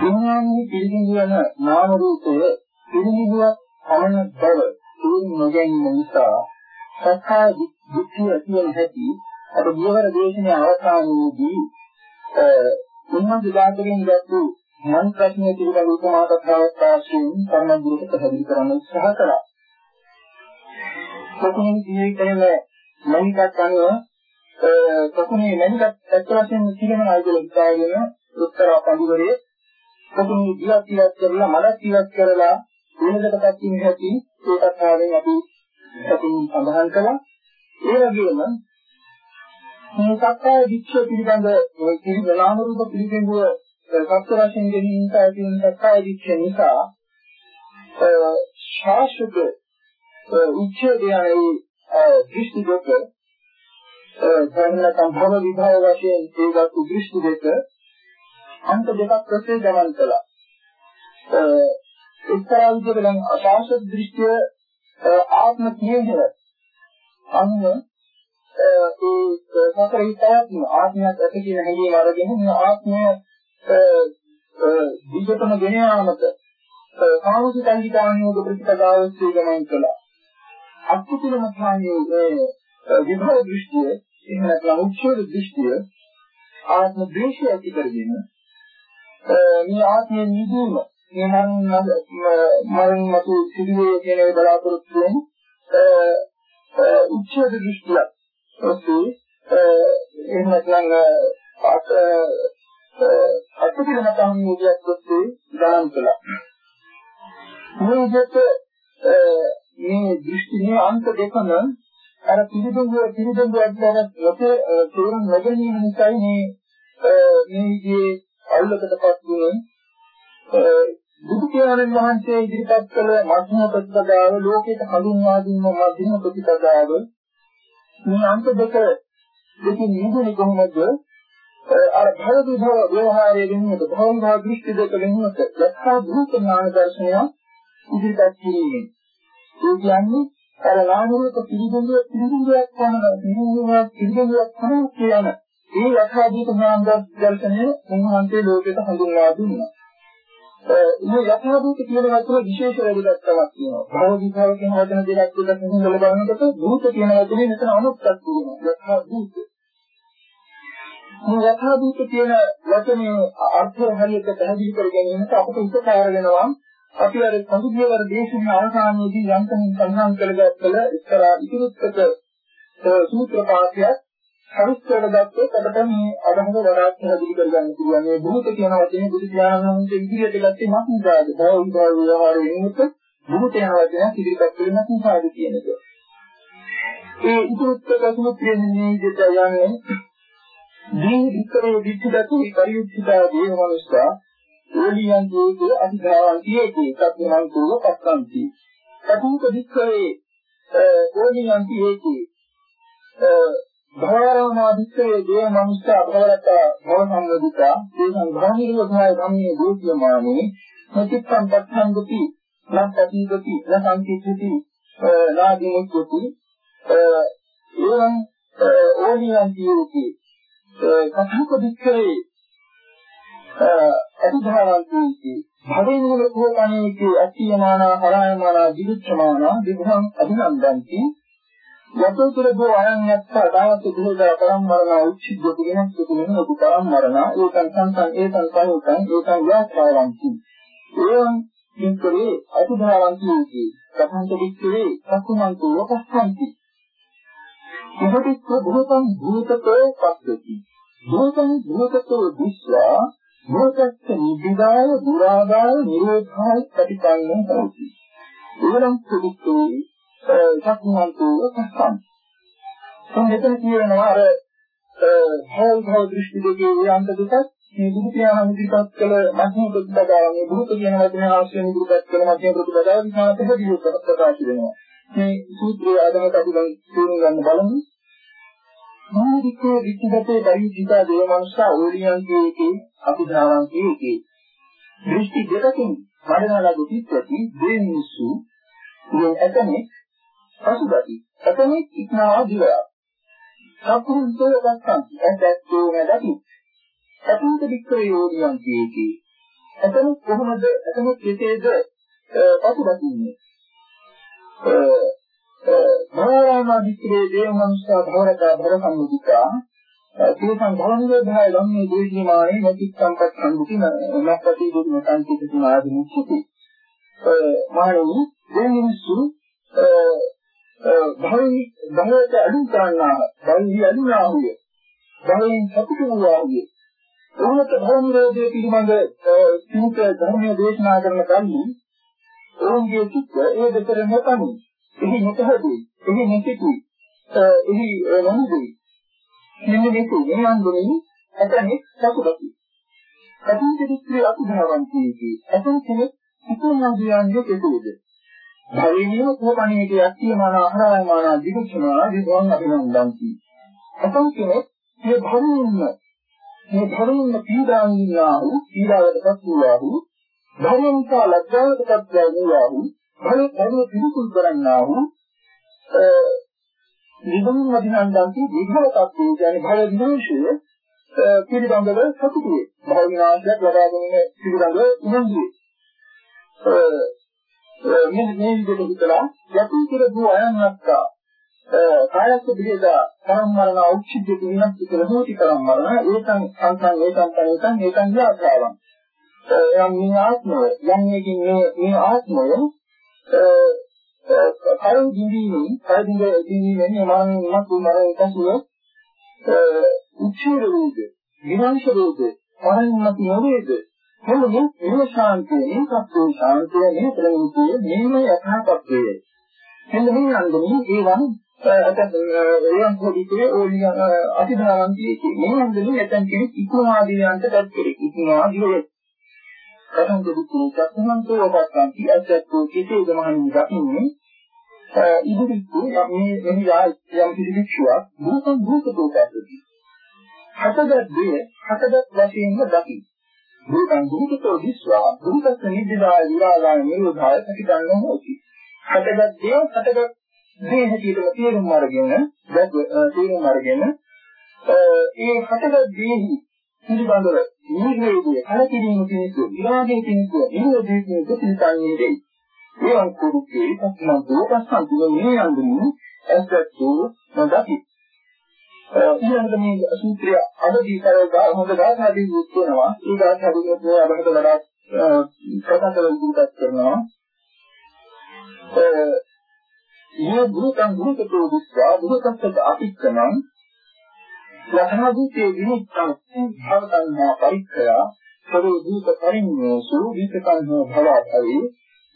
විඥානයේ පිළිගිනි යන නාම රූපය පිළිගිනියක් පමණ බව තේරුම් නොගැනීම නිසා සක්කාය දිට්ඨිය කියන හැටි අර බියවර දේශනේ අවසානයේදී උන්වහන්සේ දාතකින් දැක්වූ මන් ප්‍රශ්නය පිළිබඳ උපමා කතාවක් ආශ්‍රයෙන් සම්බන්ධව පැහැදිලි කරන්න උත්සාහ කළා. කොහොමද ජීවිතයේ මනිකක් අනුව කොහොමද මනිකක් ඇත්ත වශයෙන්ම පිළිගන්න ආයතන ඉස්සාගෙන උත්තර පඬිවරේ කොහොමද ජීවත් ජීවත් කරලා මනස ජීවත් කරලා වෙනදටපත් වීම හැටි ඒකත් ආවෙන් අපි සතුන් සඳහන් කළා. ඒ වගේම මේ සක්කාය දික්ෂ පිළිබඳ පිළිබඳ නාම රූප පිළිබඳව සත්‍ය වශයෙන් දෙනින් තියෙන සක්කාය දික්ෂ නිසා ශාස්ත්‍ර උච්චයේදී දෘෂ්ටි දෙක ධර්ම සම්භව විභව වශයෙන් ඒකට දෘෂ්ටි දෙක අන්ත දෙකක් ඔස්සේ ගමන් කළා. එක්තරා විදිහකට දැන් අශාස්ත්‍ර දෘෂ්ටිය ආත්ම කියේද අන්න ඒ සතර හිතයක් ආත්මයක් ඇති කියන හැඟීම අරගෙන මේ ආත්මය දිගටම ගෙන යාමට කාමසිතංගිකාණියෝග ප්‍රතිපදාවස්සේ ගමන් කළා. අත්තිතුලම ස්වාමීගේ විභව දෘෂ්ටිය එහෙම නැත්නම් උච්චෝද දෘෂ්ටිය ආත්ම ද්වේෂය ඇති කරගෙන මේ ආත්මයෙන් නිදීම මේ මරණ මතු සිදුවේ කියන ඒ බලාපොරොත්තු වෙන උච්චේද දෘෂ්ටිය ඔස්සේ එහෙම නැත්නම් අත අත්පිළිම සම්මුතියක් ඔස්සේ ගණන් කළා. මේ විදිහට මේ දෘෂ්ටියේ අන්ත දෙකම අර පිළිබඳව පිළිබඳව අධ්‍යයන ලෝකේ තේරුම් නොගැනීම නිසායි මේ මේ විදිහේ අවුලකටපත් වුණේ බුදු පියාණන් වහන්සේ ඉදිරිපත් කළ මධ්‍යම ප්‍රතිපදාව ලෝකයට හඳුන්වා දීම මධ්‍යම ප්‍රතිපදාව මේ අන්ත දෙක දෙකින් නිදුනේ කොහොමද අර භව විභව ව්‍යවහාරයේ වෙනුවට භව විභව දෘෂ්ටි දෙක වෙනුවට ලක්ෂා භූත ඥාන දර්ශනය ඉදිරිපත් කිරීමෙන් ඒ කියන්නේ අර නාමරූප පිළිබඳව පිළිබඳවක් වන පිළිබඳවක් පිළිබඳවක් තමයි කියන ඒ යථාභූත ඥාන දර්ශනය උන්වහන්සේ ලෝකයට හඳුන්වා දුන්නා. මේ යථාභූත කියන වචනේ විශේෂ වැදගත්කමක් තියෙනවා. භව විභව කියන වචන දෙකක් දෙකක් හඳුන්වලා බලනකොට භූත කියන වචනේ මෙතන අනුත්ක් තියෙනවා. යථාභූත. මේ යථාභූත කියන වචනේ අර්ථය හරියට පැහැදිලි කර ගැනීමට අපට උපකාර වෙනවා. අපි අර සමුද්‍රවර දේශනා අවසානයේදී යන්තමින් සඳහන් කරගත්තල එක්තරා ඉතිරිත්තක සූත්‍ර පාඨයක් හරිස්තර දැක්කේ අපිට මේ අදහස වඩාත් පැහැදිලි කරගන්න පුළුවන්. මේ භූත කියන වචනේ බුදු දානම වහන්සේ ඉදිරියට ගත්තේ මක්නිසාද? භව විභව ව්‍යවහාරයේ නිමිත්ත භූත යන වචනය ඉදිරිපත් කරන මක්නිසාද කියන එක. ඒ ඉදිරියට සමුත්‍රයේ නිමිති යන්නේ දී විතරේ විචිතතු පරිඋච්චිතා දේව මනුෂ්‍යා ඕලියන් දෝෂේ අධිධාවන්ති ඒකේ සත්‍යමන්තෝව පස්සන්ති. කතුක වික්‍රේ ඕලියන්ති ඒකේ භවරමා වික්‍රේ දේ මනුෂ්‍ය භවරත භව සම්මුදිතා දේශං භාමිරෝධාය ධම්මේ දෝෂ්‍යමානේ මතිත්තං පස්සන්ති නත්තීගති නසංකිච්චති නාදීමුච්චති එවං ඕලියන්ති ඒකේ කතුක වික්‍රේ අතිධාරන්ති භවෙන් වල කෝකණේකේ අත්‍යමාන හරායමාන දිවිච්ඡමාන විභං අභිනන්දන්ති. යතෝතර දෝ අයන් යත්ත දාවත දුහදා පරම්මරණ උච්චිද්ද පිළිනස් තුනෙන උප පරම්මරණ ඒකං සංසං ඒකං කයෝතං ඒකං යාත්‍රාවන්ති එවං කිංකරේ අතිධාරන්ති කතන්ත වික්‍රේ සකුමන්තෝ වපස්සන්ති. ඉහතිස්ස භූතං භූතකෝ පස්සති භූතං භූතකෝ දිස්වා භූතස්ස නිබ්බිදාය දුරාදාය නිරෝධාය ප්‍රතිපන්නං හොති. එවනම් සුදුසු සක්මන්තෝ සක්කම්. දැන් මෙතන කියනවා අර භව භව දෘෂ්ටි දෙකේ ව්‍යාන්ත දෙකක් මේ බුදු පියාණන් ඉදිරිපත් කළ මධ්‍යම ප්‍රතිපදාව මේ බුදුත කියන වචනේ ආශ්‍රයෙන් ඉදිරිපත් කළ මධ්‍යම ප්‍රතිපදාව විඥාන පෙරදිව ප්‍රකාශ වෙනවා. මේ සූත්‍රය ආදමට අපි දැන් තේරුම් ගන්න බලමු. මානිකෝ විචිතේ පරිචිතා දේවමනුෂ්‍යා ඕලියන්කේකේ අභිධාවන්කේකේ දෘෂ්ටි දෙකකින් මඩනලා දුතිත්වති දෙමිනිසු මේ ඇතනේ පසුබති ඇතනේ ඉක්නවා දිවයා. සම්පූර්ණව දක්වන ඇත්තෝ නැදති ඇතුන්ට වික්‍රේ ඕලියන්කේකේ ඇතන කොහොමද? ඇතන කෙසේද? පසුබතින්නේ භවරාමාදිත්‍රේ දේවමනුෂ්‍යා භවරතා භව සම්මුතිකා තේසං භවනිරෝධය ධම්මේ දේශීමානේ නැතික්කම්පත් සම්මුති නැත්ති දුන්න සංකේත සමාධි මුක්ති මහණෙනි දෙමිනිසු භවි භවයට අඩු කරන්නා භවි අඩුනාහුය. භවයෙන් සතුටු වූවාහුය. ඔහුට භවනිරෝධය පිළිබඳ සිත ධර්මයේ දේශනා කරන කල්හි ඔවුන්ගේ චිත්ත ඒ දෙතර නැතනි. එහි නැතහදී එහි නැතිති එහි නොනදී මෙන්න මේක වෙනන්දුනේ ඇතනේ සතුටකි. කටින් දෙවිත්‍රි අතුභවන්තිකි ඇතන කෙනෙක් හිතුනාදියන්නේ කෙසේද? භවීනිය කෝපණීයේ අක්තියමාන ආහාරයමාන දිගුචනා විභවන් අභිනන්දන්ති ඇතන කෙනෙක් මේ භවීන්න මේ භවීන්න පීඩාන්නා වූ පීඩාවටපත් වූවා වූ භවීන්තා ලැජ්ජාවටපත් වූවා වූ භව ධර්ම පිළිකුල් කරන්නා වූ නිදුන් වදිනන්දන්ති විභව tattve කියන්නේ භව විනාශය පිළිබඳව සතුටුවේ. භව විනාශයක් ලබා ගැනීම පිළිබඳව උනන්දුවේ. මේ මේ විදිහට හිතලා යතුන් කියලා දුව අයන්ක්කා කායස්ස බිරේදා පරම්මරණ උච්චිද්ද විනාශ කියලා හොටි කරම්මරණ ඒකං සංසං ඒකං තනේකං ඒකං යාත්‍රාවන් යම් මේ ආත්මය යම් මේකින් මේ මේ ආත්මය කරුණ දිවිනේ කරුණ දිවිනේ මම මත් මරේ කසුව උච්චේ රෝග විනාශ රෝග පරිණත නොවේද? මොන්නේ මේ ශාන්තිය මේ සත්‍ය ශාන්තිය මේ ප්‍රමුඛයේ මේම යථාර්ථය. මෙන්න මේ අන්දමේ ඒවන් අතන ඒවන් පොඩිකේ ඕලිය අතිදාරන්තියේ මේ අන්දමේ නැතන් කෙනෙක් ඉක්මවාදීයන්ට දැක් කෙරෙක් ඉක්මවාදීයේ කතං දුක්ඛ සත්‍යමන්තෝ වපස්සන්ති අසත්තු කෙසේද මහණනි දකින්නේ ඉදිරිතු මේ එහි යම් කිසි වික්ෂුවක් භූතං භූතෝ පැත්තදී හතගද්දී හතගත් වශයෙන්ම දකි. භූතං භූතෝ විස්වා භූතස්ස නිදිදාය විරාගාය නිරෝධාය ප්‍රතිගන්නෝ හොති. හතගත් දේ හතගත් දේ හැටියටම තේරුම් අරගෙන දැක් තේරුම් අරගෙන ඒ හතගත් දේහි පිළිබඳව නිර්වේදයේ කලකිරීම පිණිස විරාගයේ පිණිස නිරෝධයේ පිණිස පිළිපන්නේ දෙයි. ඒවන් කුරුකේ පස්නම් දෝපස්සන්තුල මේ යන්දුමින් ඇසතු නොදකි. ඊළඟට මේ සූත්‍රය අදදී කරලා හොඳ ගාථාදී යොත්වනවා. ඒ ගාථාදී මේ අපකට වඩා ප්‍රකාශ වෙන්න කරනවා. මේ භූතං භූතෝ විස්වා භූතස්සත අපික්කමං යථාභූතේ විමුක්තං භවතන්නා පරික්ඛයා සරෝ දීප පරිඤ්ඤෝසු දීපකංහෝ භවතයි.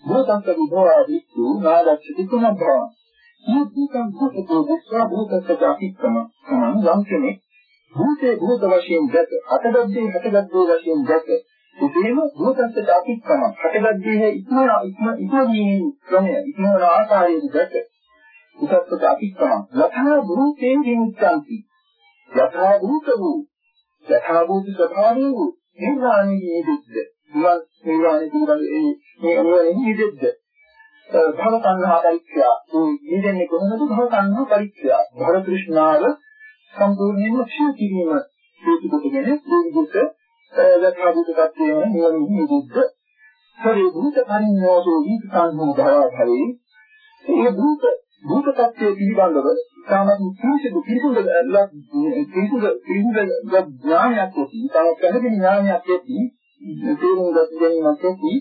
භූතං විභවා විස්සු නාදච්චති කුණභව මේ දීපං භූතෝ දස්වා භූතස්ස අපික්කම සමන් යම් කෙනෙක් භූතේ භූත වශයෙන් දැක හටගද්දී හටගද්දී වශයෙන් දැක ඉතින් භූතත්වයට අපික්කම හටගද්දී ඉක්මන ඉක්ම ඉක්මනීමේ ක්‍රමය ඉක්මන ආකාරයේ දැක. භූතත්වයට අපික්කම ලතහා භූතේ විමුක්තන්ති යථා භූත වූ යථා භූත ස්වභාවය වූ නිර්වාණයේ දෙද්ද? නිවන් නිර්වාණය පිළිබඳ ඒ මේ අනුවලින් දෙද්ද භව සංඝා පරික්ෂා මේ දෙන්නේ කොහොමද? භව සංඝා පරික්ෂා භව තෘෂ්ණාව සම්පූර්ණයෙන්ම ක්ෂය කිරීම හේතු කොටගෙන මේ විදිහට යථා භූත tattweන නිවනින් නිදුද්ද? පරි භූත පරිඤ්ඤෝසෝ විකංහෝ භවභවේ මේ භූත භූත tattwe පිළිබඳව සාමාන්‍ය පිළිසුදු පිළිසුදු පිළිසුදු පිළිසුදු ඥානයක් ඇති තව පැහැදිලි ඥානයක් ඇති තේරුම් ගත ගැනීමක් ඇති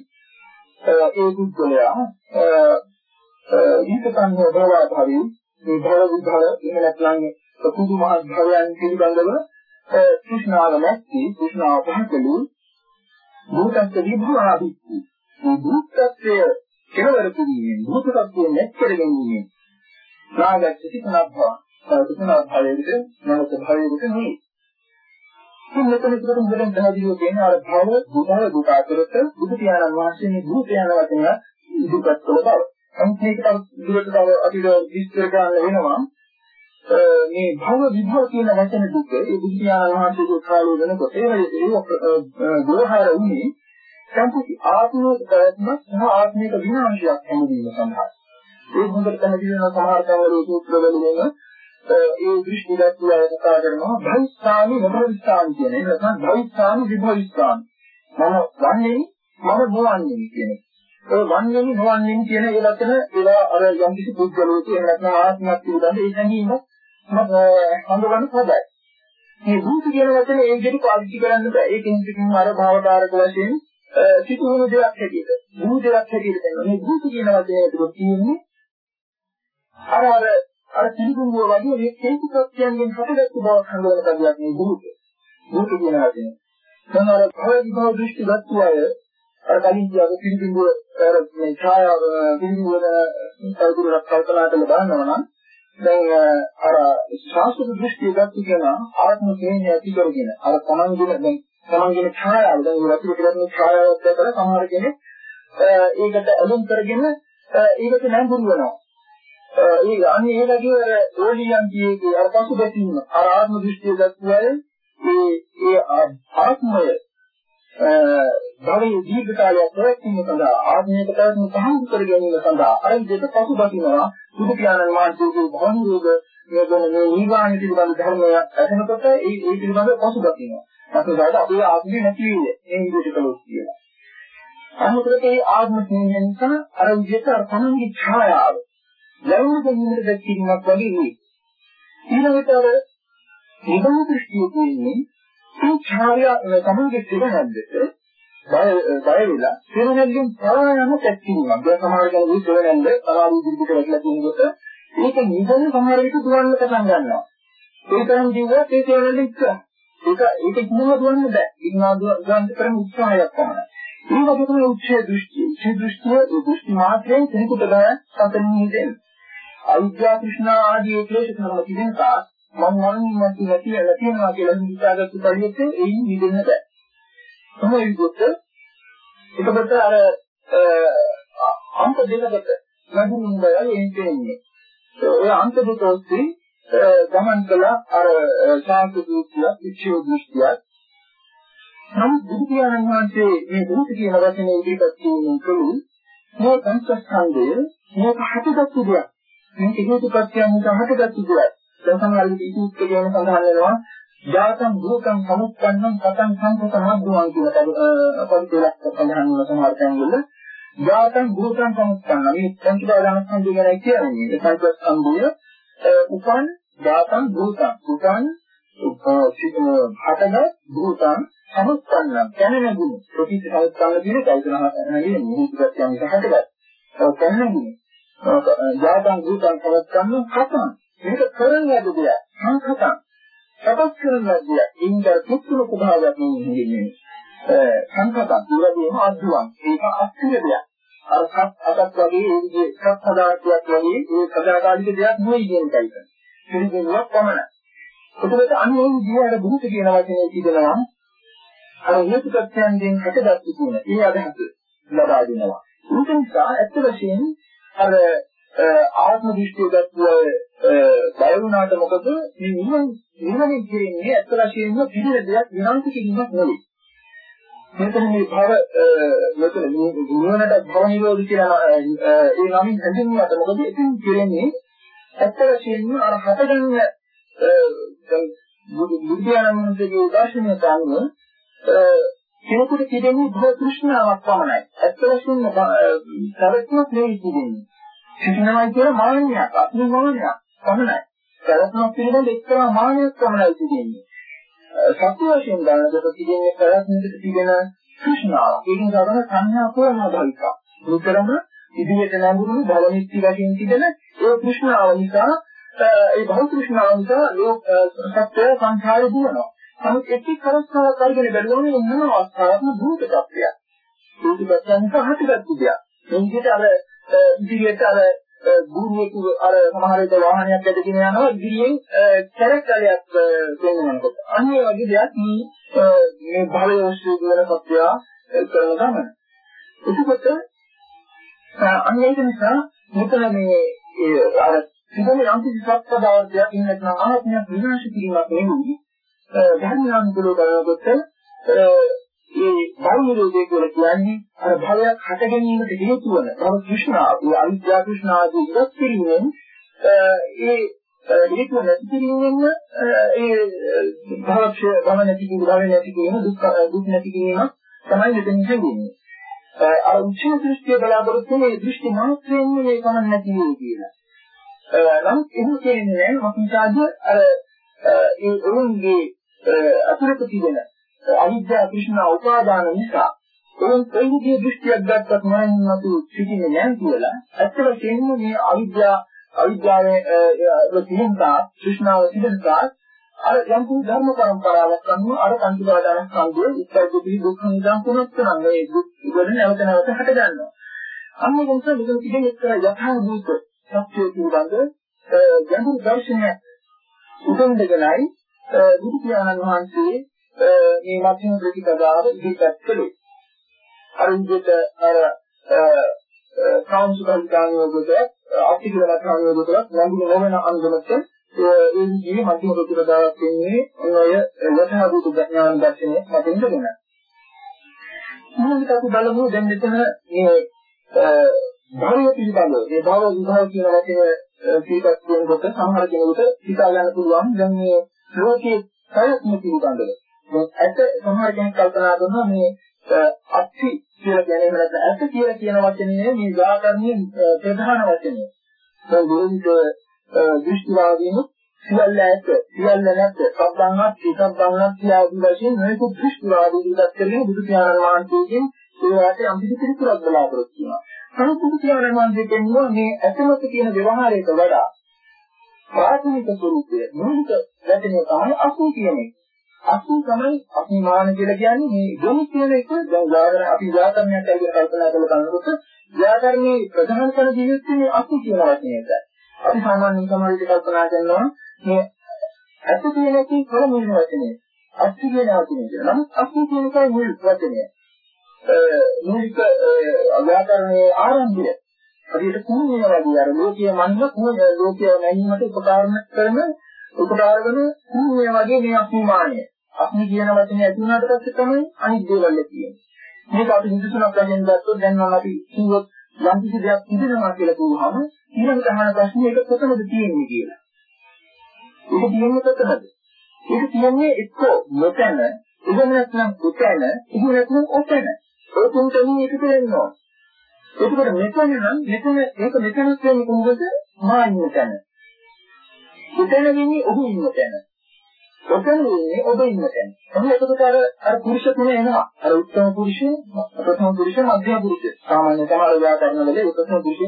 ඒ බුද්ධලයා විකංහෝ භවභවේ මේ භව විභව එහෙම නැත්නම් කුදු මහ භවයන් පිළිබඳව කෘෂ්ණාව නැති කෘෂ්ණාව පහකලු භූතත්ව විභවාදිත්‍ය මේ භූතත්වය කෙලවර කිරීමෙන් භූතත්වය නැත්තර ගැනීමෙන් රාගච්ච තිකනබ්බ තිකනබ් භවයේද මනස භවයේද නෙයි මෙතන පිටු මුලින් පැහැදිලිව කියන අර භව දුක දුක අතරත බුදු පියාණන් වහන්සේ මේ භූතයන වචන ඉදිරිපත් කළ බව. අනිත් මේකට දුරට තව අපිට විස්තර ගන්න වෙනවා. මේ භව විභව කියන වචන දුක ඒ බුදු පියාණන් වහන්සේගේ කාලේ වෙනකොට ඒ ගෝහාර වුණේ සම්පූර්ණ ආත්මික ප්‍රයත්න සහ ආත්මික විනාශයක් හැමදීම සඳහා. ඒ හොඳට පැහැදිලි වෙන සමහර තැන්වල සූත්‍රවල වෙන ඒ දෘෂ්ටි දැක්විය කතා කරනවා භවිස්සාමි විභවිස්සාමි කියන එක. නැත්නම් භවිස්සාමි විභවිස්සාමි. මම වන්නේ මම නොවන්නේ කියන එක. ඒ වන්නේ නොවන්නේ කියන ඒ වචන ඒවා අර යම් කිසි පුද්ගලයෙක් එහෙම නැත්නම් ආත්මයක් පිළිබඳ ඒ හැඟීම හඳුනගන්න හොඳයි. මේ භූත කියන වචනේ ඒ විදිහට පාවිච්චි කරන්න බෑ. ඒකෙන් පිටින් අර භාවකාරක වශයෙන් සිදුවුණු දෙයක් හැටියට. භූතයක් හැටියට දෙනවා. මේ භූත කියන වචනේ තුල තියෙන්නේ අර අර අර සිදුවුණු වගේ මේ හේතු ප්‍රත්‍යයන්ගෙන් හටගත්තු බවක් හඳුනන කඩියක් මේ භූත. භූත කියන වචනේ. දැන් අර භව විභව දෘෂ්ටි ගත්තු අය අර කලින් කියපු පිළිබිඹුව අර මේ ඡායාව පිළිබිඹුව තවදුරටත් කල්පනා කරලා බලනවා නම් දැන් අර ශාස්ත්‍ර දෘෂ්ටිය ගත්ත කෙනා ආත්ම කේන්ද්‍රය ඇති කරගෙන අර තමන්ගෙන දැන් තමන්ගෙන ඡායාව දැන් ඒ රතුර කරන්නේ ඡායාවක් දැකලා සමහර කෙනෙක් ඒකට අලුම් කරගෙන ඒකට නැඹුරු වෙනවා. ඒ අනේ ඒ වගේ අර ඕලියන් කියේ අර පසුබැසීම අර ආත්ම දෘෂ්ටිය ගත්තවල ඒ ඒ ආත්මය භවයේ දීර්ඝ කාලයක් පැවැත්ම සඳහා ආත්මයක පැවැත්ම පහසු කර ගැනීම සඳහා අර දෙක පසුබසිනවා බුදු පියාණන් වහන්සේගේ භවනියෝග මේ ගැන මේ නිවාණ පිළිබඳ ධර්මය අහනකොට ඒ ඒ පිළිබඳ පසුබසිනවා. අපේ අපේ ආත්මය නැති වෙන්නේ මේ විදිහට කළොත් කියලා. අනුතරේ ඒ ආත්ම ස්නේහය නිසා අර විදිහට අර තමන්ගේ ඡායාව ලැබුණ දෙන්නට දැක්වීමක් වගේ නේ. ඊළඟට අර නිබඳ දෘෂ්ටිය කියන්නේ මේ ඡායාව තමන්ගේ සිරහඳට බය බය වෙලා සිරහඳෙන් පලායන තැක්කීමක්. දැන් සමහර කෙනෙක් මේ සිරහඳ අරාබි දිවිකට වැටලා තියෙනකොට ඒක නිදන සමහර විට දුවන්න පටන් ගන්නවා. ඒ තරම් දිව්වත් ඒ සිරහඳ ඉක්ක. ඒක ඒක ඉක්මනට දුවන්න බෑ. ඉක්මන දුවන්න කරන උත්සාහයක් තමයි. ඒ වගේ තමයි උච්චේ දෘෂ්ටි. උච්චේ දෘෂ්ටිය ඒ දෘෂ්ටි මාත්‍රයෙන් කෙනෙකුට බෑ සතරින් හිතෙන්නේ. අවිද්‍යා කෘෂ්ණා ආදී ක්ලේශ ධර්ම තිබෙන තාක් මම වන්නේ නැති නැති වෙලා තියෙනවා කියලා හිතාගත්තු පරිද්දෙත් එයින් නිදෙන්න බෑ. තමයි විදිහට එතකොට අර අන්ත දෙකකට ලැබුණු බය එන්නේ. ඒ අන්ත දෙක ඔස්සේ ගමන් කළ අර ශාන්ත දෘෂ්ටිය, ඉච්ඡෝ දෘෂ්ටිය. නමුත් බුදු පියාණන් වහන්සේ මේ දුක කියන වචනේ ඉදිරිපත් කිරීමෙන් කළු මේ පංචස්කන්ධය මේක හටගත්තු දෙයක්. මේක හේතුපත්‍යයන් නිසා හටගත්තු දෙයක්. දැන් සමහර විට ඉතිත් කියන සඳහන් වෙනවා ජාතං භූතං සමුප්පන්නං කතං සංකතමද්දුවන් කියලා පරිදේලක් සඳහන් වෙන සමහර තැන්වල. ජාතං භූතං සමුප්පන්න මේ පංචපාදානස්කන්ධය ගැන කියන්නේ. ඒ පංචස්කන්ධය උපන් ජාතං භූතං. උපන් හටගත් භූතං සමුප්පන්න. දැනෙන ගුණ ප්‍රතිච සමුප්පන්න කියන කල්පනා නෙවෙයි මුහුදුපත් යන හටගත් දැනෙන ගුණ ජාතං භූතං සමුප්පන්න කතං මේක කරන්න යද දෙයක්. සංකතං සකස් කරන ලද්දේ ඉන්දර පුතුල ස්වභාවයක් නෙමෙයි සංකතක් දුරදීම අද්දුවක් ඒක අස්තිර දෙයක්. අර සත් අතක් වගේ ඒ විදිහේ සත් පදාර්ථයක් වගේ ඒ සදාකාලික දෙයක් නෙවෙයි කියන එකයි. පිළිගන්නවා පමණයි. එතකොට අනිත් විදිහට බුදුත කියන වචනේ කියනවා. අර හේතු ප්‍රත්‍යයන්ගෙන් හටගත්තු කියන ඒ අදහස ලබා දෙනවා. ඒක නිසා ඇත්ත වශයෙන් අර ආත්ම දෘෂ්ටිය දක්ව බය වුණාට මොකද මේ නිවන නිවනේ කියන්නේ ඇත්ත වශයෙන්ම පිළිවෙල දෙයක් විනාශ කිරීමක් නෙවෙයි. මෙතන මේ භව මෙතන නිවනට භව නිරෝධ කියලා ඒ නමින් හඳුන්වන්නට මොකද ඉතින් කියන්නේ ඇත්ත වශයෙන්ම අර හටගන්න බුදු බුද්ධානන්දගේ උදාසනයට අනුව කෙනෙකුට තිබෙන්නේ භව තෘෂ්ණාවක් පමණයි. ඇත්ත වශයෙන්ම තරත්මක් නෙවෙයි තිබෙන්නේ. සිටිනවා කියන මාන්නයක්, අත්මෝහණයක් පමණයි. තරත්මක් පිළිබඳ එක්තරා මාන්නයක් පමණයි තිබෙන්නේ. සත්‍ය වශයෙන් ගන්නකොට තිබෙන්නේ තරත්මකට තිබෙන තෘෂ්ණාව. ඒකෙන් ගන්න සංඥා පූර්ණ භවික. උතරම ඉදිරියට නැඹුරු භවනිත්‍ය වශයෙන් තිබෙන ඒ තෘෂ්ණාව නිසා ඒ භව තෘෂ්ණාව නිසා ලෝක සත්‍ය සංඛාරය දුවනවා. නමුත් එක් එක් අවස්ථාවක් අරගෙන බැලුවම මොන අවස්ථාවකම භූත tattya. භූත tattya නිසා හටගත්තු දෙයක්. මේ විදිහට අර ඉදිරියට අර ගුරුවෙකු අර සමහර විට වාහනයක් ඇදගෙන යනවා ඉදිරියෙන් කැරක්ටරයක් පෙන්වනකොට. අන්න ඒ වගේ දෙයක් මේ මේ භවය ඔස්සේ දුවන සත්‍ය කරන ගමන. එතකොට අන්න ඒක නිසා මෙතන මේ අර ඉතින් යම් කිසි සත්‍ය බවර්ධයක් ඉන්න නැත්නම් ආත්මයක් විනාශ කිරීමක් නෙවෙයි ධර්මානුකූලව බලනකොට ඒ බෞද්ධයෝ කියලා කියන්නේ අර භවයක් හට ගැනීමට හේතු වන භව තෘෂ්ණාව, ඒ අවිද්‍යා තෘෂ්ණාව ඉවත් කිරීමෙන් ඒ හේතු නැති කිරීමෙන් ඒ භවක්ෂ භව නැති කිරීම භව නැති කිරීම දුක් දුක් නැති කිරීම තමයි මෙතන කියන්නේ. අර උච්ච දෘෂ්ටිය බලාපොරොත්තු වෙන දෘෂ්ටි මාත්‍රයෙන් මේ කමක් නැති වෙයි කියලා. නම් එහෙම කියන්නේ මොකක්ද අර ඒ ඔවුන්ගේ අතුරක තිබෙන අවිද්‍යා කෘෂ්ණ උපාදාන නිසා ඔවුන් ප්‍රේමිකී දෘෂ්ටියක් ගත්තත් මනින් නතු සිටින්නේ නැහැ කියලා ඇත්ත වශයෙන්ම මේ අවිද්‍යා අවිද්‍යාවේ තිබෙනා කෘෂ්ණාව තිබෙනා අර යම්කු ධර්ම පරම්පරාවක් අනුව අර පංචපාදාන සංගය ඉස්සරදී දුක්ඛ නිදාන් තුනක් කරන මේ දුක් වල නැවත නැවත හට ගන්නවා. අන්න ඒක නිසා මෙතන තිබෙන එක්තරා යථා භූත සත්‍ය පිළිබඳ ගැඹුරු දර්ශනයක් උදෙන්දගෙනයි බුදු පියාණන් වහන්සේ මේ මධ්‍යම ප්‍රතිපදාව ඉදිරිපත් කළේ. අර විදිහට අර කාමසුඛානියෝගද අතිවිලකානියෝගද නැඹුරු නොවන අන්දමට ඒ විදිහේ මධ්‍යම ප්‍රතිපදාවක් වෙන්නේ ඔය යථාභූත ඥාන දර්ශනය මතින් දෙන්න. මොනවද අපි බලමු දැන් මෙතන මේ භවය පිළිබඳව මේ භව විභව කියන වචනේ පිටත් වෙනකොට සමහර කෙනෙකුට හිතා ගන්න පුළුවන් දැන් මේ ලෝකයේ ප්‍රයත්න පිළිබඳව. ඇත්ත සමහර කෙනෙක් කල්පනා කරනවා මේ අත්ති කියලා කියන්නේ නැත්නම් ඇත්ත කියලා කියන වචනේ මේ ව්‍යාකරණයේ ප්‍රධාන වචනේ. ඒ විරුද්ධ දෘෂ්ටිවාදීන් සියල්ල ඇත්ත සියල්ල නැත්ත සබ්බංගත් සබ්බංගත් කියාදී වශයෙන් මේක දෘෂ්ටිවාදී ඉලක්ක කරගෙන බුදු පියාණන් වහන්සේගෙන් ඒවාට අම්පිට පිළිතුරක් බලාපොරොත්තු වෙනවා. නමුත් බුදු පියාණන් වහන්සේ කියනවා මේ ඇතමත කියන ව්‍යවහාරයට වඩා ප්‍රාථමික ස්වરૂපය මූලික වැටෙන තමයි අසු කියන්නේ. අසු තමයි අසීමාන කියලා කියන්නේ මේ ගොනු කියන එක දැන් උදාහරණ අපි ව්‍යාකරණයක් අරගෙන කල්පනා කරලා බලනකොට ව්‍යාකරණයේ ප්‍රධාන කර දියුත්තේ අසු කියන වචනයද. අපි සාමාන්‍යයෙන් සමහර විට කල්පනා කරනවා මේ අසු කියන එකේ කොළමින් වචනේ. අසු කියන වචනේ කියලා. නමුත් අසු කියන එකයි මුල් වචනය. මූලික ව්‍යාකරණයේ ආරම්භය හරියට කුණිය වගේ අර ලෝකීය මනින්න කුණ ලෝකීය නැහිමට උපකාරන කරන උපකාර වෙන කුණිය වගේ මේ අසීමානය. අපි කියන වචනේ ඇති වුණාට පස්සේ තමයි අනිත් දේවල් තියෙන්නේ. මේක අපි හිතසුනක් වශයෙන් ගත්තොත් දැන් මම අපි කිව්වොත් යම් කිසි දෙයක් තිබෙනවා කියලා කිව්වහම ඊළඟට අහන ප්‍රශ්නේ ඒක කොතනද තියෙන්නේ කියලා. ඒක තියෙන්නේ කොතනද? ඒක තියෙන්නේ එක්ක මෙතන, එහෙම නැත්නම් උතන, එහෙම නැත්නම් ඔතන. ඒ තුන් තැනින් එකතු වෙනවා. එතකොට මෙතන නම් මෙතන ඒක මෙතනත් වෙන්නේ කොහොමද? මා ඉන්න තැන. මෙතන වෙන්නේ ඔහු ඉන්න තැන. ඔතන වෙන්නේ ඔබ ඉන්න තැන. එහෙනම් එතකොට අර අර පුරුෂ තුන එනවා. අර උත්තම පුරුෂය, ප්‍රථම පුරුෂය, මධ්‍යම පුරුෂය. සාමාන්‍ය තමයි උදාහරණ වලදී උත්තම පුරුෂය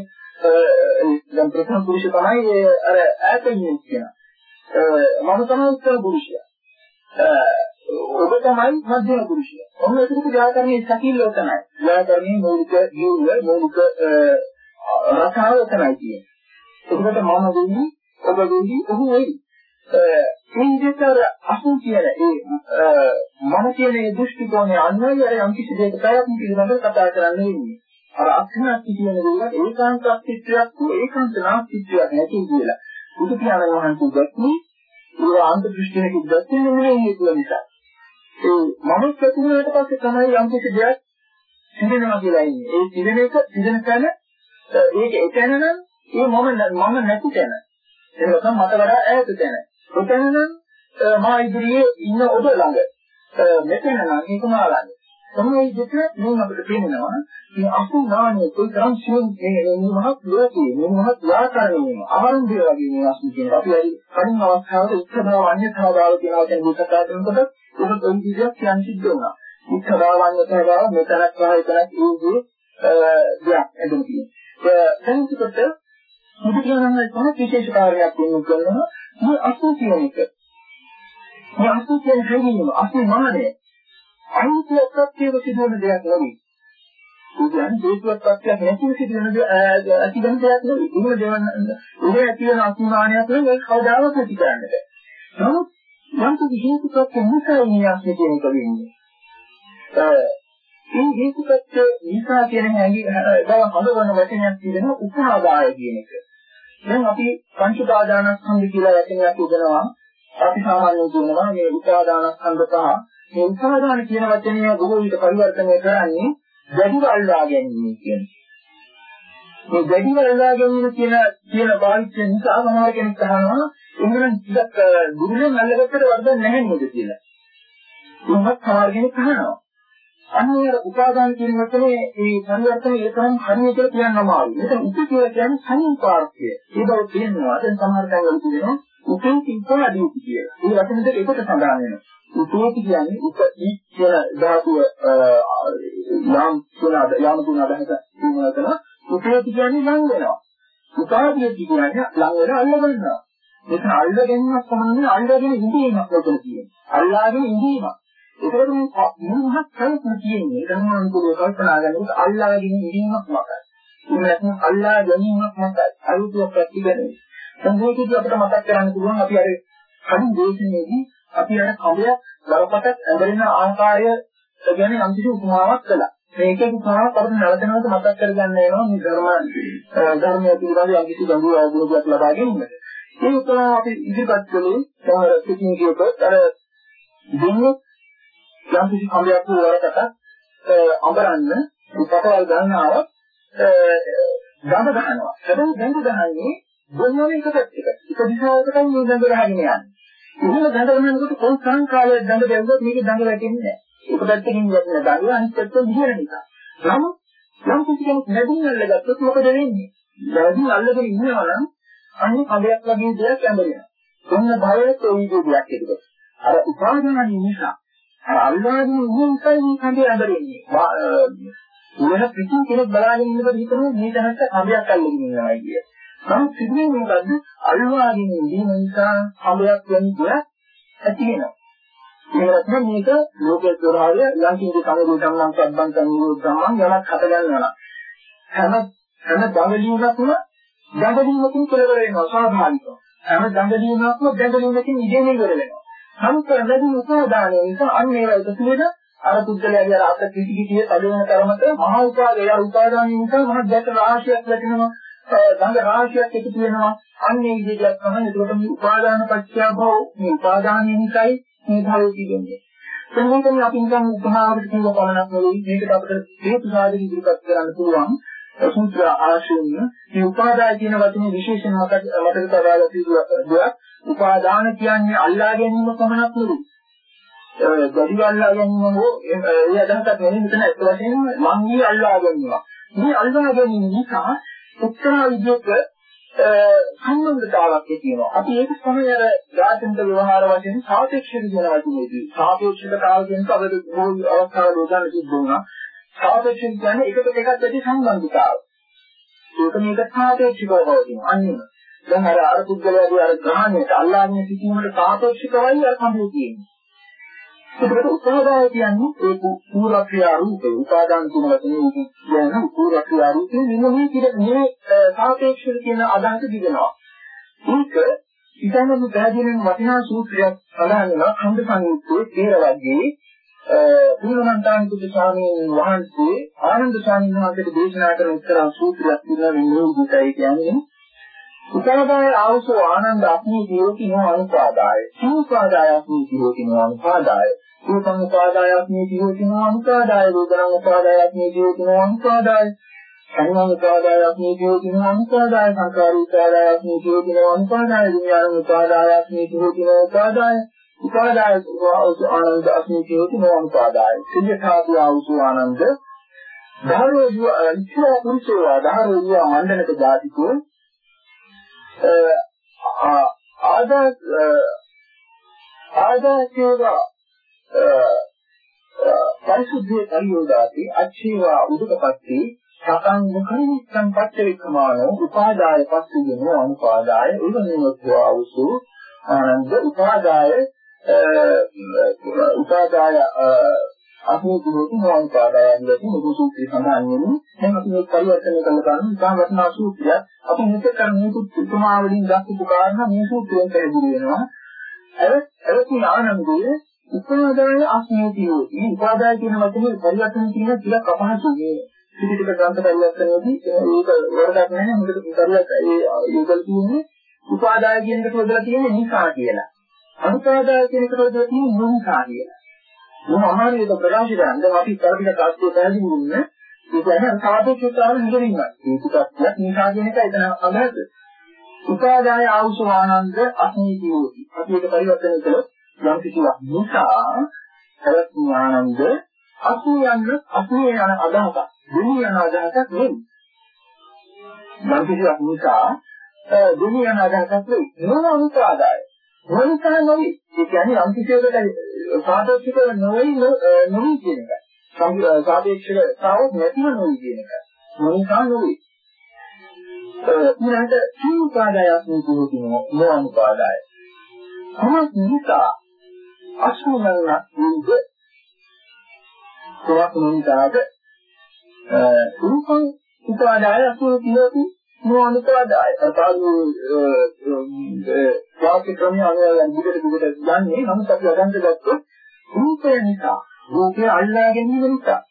දැන් ප්‍රථම පුරුෂය තමයි අර ඈතින් කියන. මම තමයි උත්තම පුරුෂයා. ඔබ තමයි මධ්‍යම පුරුෂය. ඔන්න ඒකට ව්‍යාකරණයේ සැකිල්ල තමයි. ව්‍යාකරණයේ මූලික ජීවය මූලික රසාව තමයි කියන්නේ. ඒකට මම දෙන්නේ ඔබ දෙන්නේ ඔහු වෙයි. මේ විදිහට අසු කියන ඒ මම කියන ඒ දෘෂ්ටි කෝණය අන්වයි අර යම් කිසි දෙයක පැවැත්ම පිළිබඳව කතා කරන්න වෙන්නේ. අර අඥාති කියන දේවල් ඒකාන්ත අස්තිත්වයක් හෝ ඒකාන්ත නාස්තිත්වයක් නැති කියලා. බුදු පියාණන් වහන්සේ දැක්මේ ඒ ආන්ත දෘෂ්ටියක දැක්කේ නෙමෙයි ඒක නිසා. ඒ මම ප්‍රතිනෝට පස්සේ තමයි යම් කිසි දෙයක් සිදෙනවා කියලා ඉන්නේ. ඒ සිදෙන එක සිදෙන තැන ඒක එතන නම් ඒ මම මම නැති තැන. ඒක තමයි මට වඩා ඈත තැන. එතන නම් මා ඉදිරියේ ඉන්න ඔබ ළඟ. මෙතන නම් ඒක මා ළඟ. තමයි දෙක මේ අපිට පේනවා මේ අසුනානේ કોઈ තරම් සියුම් මේ මහත් ලෝකයේ මේ මහත් වාතාවරණයේ ආරම්භය වගේ මේ අසු කියන අපි හරි කලින් අවස්ථාවක උත්සභාව අන්‍යථාභාව කියන වචන දෙක කතා කරනකොට ඔබ කොයි විදිහක් කියන්න සිද්ධ වුණා උත්සභාව අන්‍යථාභාව මෙතනක් සහ එතනක් ඒකේ දෙයක් එදෙන තියෙනවා දැන් ටිකට මුදු කියනවා තමයි විශේෂ කාර්යයක් වෙන කරනවා මේ අසු කියන එක මේ අසු කියන හැඟීම අසු මානේ අනිත්‍යයක් ප්‍රත්‍යව සිදුවන දෙයක් නෙවෙයි. ඒ කියන්නේ හේතුවක් ප්‍රත්‍යක් නැතිව සිදුවන ඇතිවන දෙයක් නෙවෙයි. ඒක දෙවන්න ඒක ඇති වෙන අසුමානයක් නෙවෙයි ඒක කවදාවත් ඇති කරන්න බෑ. නමුත් යම් කිසි හේතුවක් නිසා නියස්සේ කියන එක වෙන්නේ. ඒ හේතුපත් නිසා කියන හැඟි බව හඳවන වචනයක් තියෙනවා උපාදාය කියන එක. දැන් අපි පංච උපාදානස්කන්ධ කියලා වචනයක් උදනවා. අපි සාමාන්‍යයෙන් කියනවා මේ උපාදානස්කන්ධ පහ මේ උපාදාන කියන වචනය බොහෝ විට පරිවර්තනය කරන්නේ දැඩිව අල්ලා ගැනීම කියන්නේ. මේ දැඩිව අල්ලා ගැනීම කියන කියන භාවිතය නිසා සමහර කෙනෙක් අහනවා එහෙනම් ටිකක් දුරෙන් අල්ලගත්තට වර්ධන නැහැ නේද කියලා. උන්වත් සමහර කෙනෙක් අහනවා. අනිවාර්ය උපාදාන කියන වචනේ මේ පරිවර්තනය ඒ තරම් හරියට කියන්න අමාරුයි. ඒක උප කියලා කියන්නේ සංපාර්ශ්වය. ඒ බව කියනවා. දැන් සමහර තැන්වල කියනවා උපේති උපාදී කියලා. මේ වචන දෙක එකට සඳහන් වෙනවා. උපේති කියන්නේ උපී කියන ධාතුව යාම් කියන යාම තුන අදහස කියනවා කරන උපේති කියන්නේ ලං වෙනවා. උපාදී කියන්නේ ලං වෙන අල්ල ගන්නවා. මෙතන අල්ල ගැනීමක් තමයි අල්ලගෙන ඉඳීමක් මෙතන කියන්නේ. අල්ලාගෙන ඉඳීමක්. ඒකවල මේ මොහොත් කල්පන කියන්නේ ධර්මානුකූලව කල්පනා කරනකොට අල්ලාගෙන ඉඳීමක් මතයි. එහෙම නැත්නම් අල්ලා ගැනීමක් මතයි. අරුතුවක් ප්‍රතිබලයි. සංගීතයේ අපිට මතක් කරගන්න පුළුවන් අපි අර කලින් දේශනයේදී අපි අර කවයක් දරපතක් ඇදෙන ආකාරය ගැන යම් කිසි උපමාවක් කළා. මේකේ උපමාවක් අපිට නැවත නැවත මතක් කරගන්න වෙනවා මේ ධර්ම ධර්මයේ පිළිබඳ යම් කිසි ගැඹුරු අවබෝධයක් ලබා ගැනීමට. මේ උපමාව අපි ඉදිරිපත් කළේ සමහර ටෙක්නිකයක අර දෙන්නේ යම් කිසි කවයක් වරකට අඹරන්න පතවල් ගන්නාව ගඳ ගන්නවා. හැබැයි ගඳ ගහන්නේ ගොන්නෝන එක පැත්තක. එක දිශාවකටයි මේ දඟ ගහගෙන යන්නේ. එහෙම දඟ ගන්නකොට කොයි සංකාලයක් දඟ දැවුවොත් මේක දඟ වැටෙන්නේ නැහැ. එක පැත්තකින් වැටෙන දඟ අනිත් පැත්තෙන් දිහර නිසා. නමුත් යම් කිසි කෙනෙක් නැදින් අල්ලගත්තොත් මොකද වෙන්නේ? නැදින් අල්ලගෙන ඉන්නවා නම් අන්නේ කඩයක් වගේ දෙයක් ඇඹරෙනවා. ඔන්න භයයට ওই විදිහට එක්කද. අර උපාදාන නිසා අර අල්ලාගෙන ඉන්න නිසා මේ කඩේ ඇඹරෙන්නේ. උලහ පිටින් කෙනෙක් බලාගෙන ඉන්නකොට හිතන්නේ මේ තැනට කඩයක් අල්ලගෙන ඉන්නවා කියන්නේ. නමුත් සිදුවේ මොකද්ද? අල්වාගෙන ඉඳීම නිසා හඹයක් වෙන්නේ ඇති වෙනවා. ඒකට මේක ලෝකයේ ස්වභාවය ලංකික කමරු සම්මන් සම්බන් සම්නිරෝධ සම්මන් යමක් හට ගන්නවා. හැම හැම දඟලීමක්ම දඟලීමකින් කෙලවර වෙනවා ස්වාභාවිකව. හැම දඟලීමක්ම දඟලීමකින් ඉගෙන ඉවර වෙනවා. නමුත් නැති උපාදානය නිසා අන්න ඒවා එකතු වෙන අර පුද්ගලයාගේ අර අත කිසි කිසිය තදවන තරමට මහා උපාදේ අර උපාදානය නිසා මහා දැක රාශියක් ලැබෙනවා. ගංග රාශියක් එකතු වෙනවා. අන්නේ විදිහට තමයි ඒකට මේ උපාදාන පත්‍ය භව මේ උපාදානයේ නිසායි මේ භවය කියන්නේ. එතකොට අපි නිකන් උපහාරකට කියව බලනක් නෙවෙයි මේකට අපිට හේතු සාධක ඉදිරිපත් කරන්න පුළුවන්. සූත්‍ර ආශුන්‍ය මේ උපාදාය කියන වචනේ විශේෂයෙන් මතක මතක තබාගත යුතු දෙයක්. උපාදාන කියන්නේ අල්ලා ගැනීම පමණක් නෙවෙයි. ගඩි අල්ලා ගැනීම හෝ ඒ අදහසක් නෙවෙයි මෙතන ඇත්ත වශයෙන්ම මංගී අල්ලා ගැනීම. මේ අල්ලා ගැනීම නිසා එක්තරා විදිහක සම්බන්ධතාවක් තියෙනවා. අපි ඒක තමයි අර යාත්‍රික ව්‍යවහාර වශයෙන් සාපේක්ෂක කියන වචනේදී සාපේක්ෂකතාව කියන පදේ බොහෝ අවස්ථාවල උදාහරණ සිද්ධ වුණා. සාපේක්ෂක කියන්නේ එකට එකක් ඇති සම්බන්ධතාව. ඒක මේක සාපේක්ෂකව පවතින. අන්න දැන් අර අර පුද්ගලයාගේ අර ග්‍රහණයට අල්ලාගෙන සිටීමට සාපේක්ෂකවයි අර සම්බන්ධය තියෙන්නේ. ඒකට උපාදාය කියන්නේ ඒ පූර්වක්‍රියා රූපේ උපාදාන කියන වචනේ කියන පූර්වක්‍රියා රූපේ නිමෙහි කියන මේ සාපේක්ෂව කියන අදහස දිගනවා. ඒක ඉතින් පැහැදිලිවම වටිනා සූත්‍රයක් සඳහන් වෙනවා. ඛණ්ඩ සංයුත්තේ තේරවද්දී පුණ්‍යමන්තානිකුත් ස්වාමීන් වහන්සේ ආනන්ද ස්වාමීන් වහන්සේට දේශනා කරන උත්තර සූත්‍රයක් තියෙනවා මේ විදිහටයි කියන්නේ. උපාදාය ආවසෝ ආනන්ද අත්මී ජීවති නෝ අනුපාදාය. සූපාදාය අත්මී ජීවති නෝ අනුපාදාය. රූපං උපාදාය අත්මී ජීවති නෝ අනුපාදාය වේදනං උපාදාය අත්මී ජීවති නෝ අනුපාදාය සංඥා උපාදායක් නීතියකින අනුපාදාය සංකාර උපාදායක් නීතියකින අනුපාදාය විඥාන උපාදායක් නීතියකින උපාදාය උපාදාය ආනන්ද අස්මිතියකින අනුපාදාය සිද්ධාතු ආවුසු ආනන්ද. ධාරෝජු ඉච්ඡා පුරුෂෝ ධාරෝජු මණ්ඩනක ජාතිකෝ ආදා ආදාචේවා පරිසුද්ධිය පරියෝදාති අච්චේවා උදුකපත්ති සතං මුඛනිස්සං පච්චවික්ඛමානෝ උපාදාය පස්සියනෝ අනුපාදාය උදනියොත්වා උසු ආනන්ද උපාදාය උපාදාය අසුතුරුතු නොඅනුපාදායන් යති මුදු සූත්‍රය සඳහන් වෙන්නේ දැන් අපි මේක පරිවර්තනය කරලා බලමු ඉතාම වටිනා සූත්‍රයක් අපි මෙතෙක් කරන්නේ උතුමා වලින් දක්වපු කාරණා මේ සූත්‍රයෙන් පැහැදිලි වෙනවා. අර අරති ආනන්දයේ උපාදාය අස්මිතියෝති උපාදාය කියන වචනේ පරිවර්තන කියන ටිකක් අපහසුයි පිටිපිට ග්‍රන්ථ පරිවර්තනයේදී ඒක වරදක් නැහැ මොකද කරුවක් ඒ යොදලා තියෙන්නේ උපාදාය කියන එකට යොදලා තියෙන්නේ නිසා කියලා. අනුපාදාය කියන එකට යොදලා තියෙන්නේ නොනිසා කියලා. මොන අමාරුද ප්‍රකාශ කරන්නේ දැන් අපි කරපිට කාස්කෝ පැහැදිලි වුණේ ඒ කියන්නේ සාපේක්ෂතාවය නිදරින්ගන්න. ඒක ටිකක් නිසා කියන එක එතන අගහද. උපාදාය ආවුස ආනන්ද අස්නීතියෝති. අපි ඒක පරිවර්තනය කළොත් යම් කිසිවක් නිසා සරත් ආනන්ද අසුයන්න අසුයේ යන අදහසක් දුනි යන අදහසක් නෙවෙයි. මම කිසිවක් නිසා දුනි යන අදහසක් නෙවෙයි. මොන අනුපාදාය. මොනිසා නෙවෙයි. ඒ කියන්නේ යම් කිසියකට සාපේක්ෂව නෙවෙයි නෙවෙයි කියන එක. සාපේක්ෂව තාවත් නැතිව නෙවෙයි කියන එක. මොනිසා නෙවෙයි. ඊළඟට සීපාදායක් නෙවෙයි මොන අනුපාදාය. කොහොමද නිසා අසුනන්න නිද කොහොමද නිසාද රූපං උපාදාය අසුර කියති නොඅනුපාදාය. අතාලු වාක්‍ය ක්‍රමය අනුව දිගට දිගට යන්නේ නමුත් අපි අදන්ත ගත්තොත් රූපය නිසා රූපය අල්ලා ගැනීම නිසා.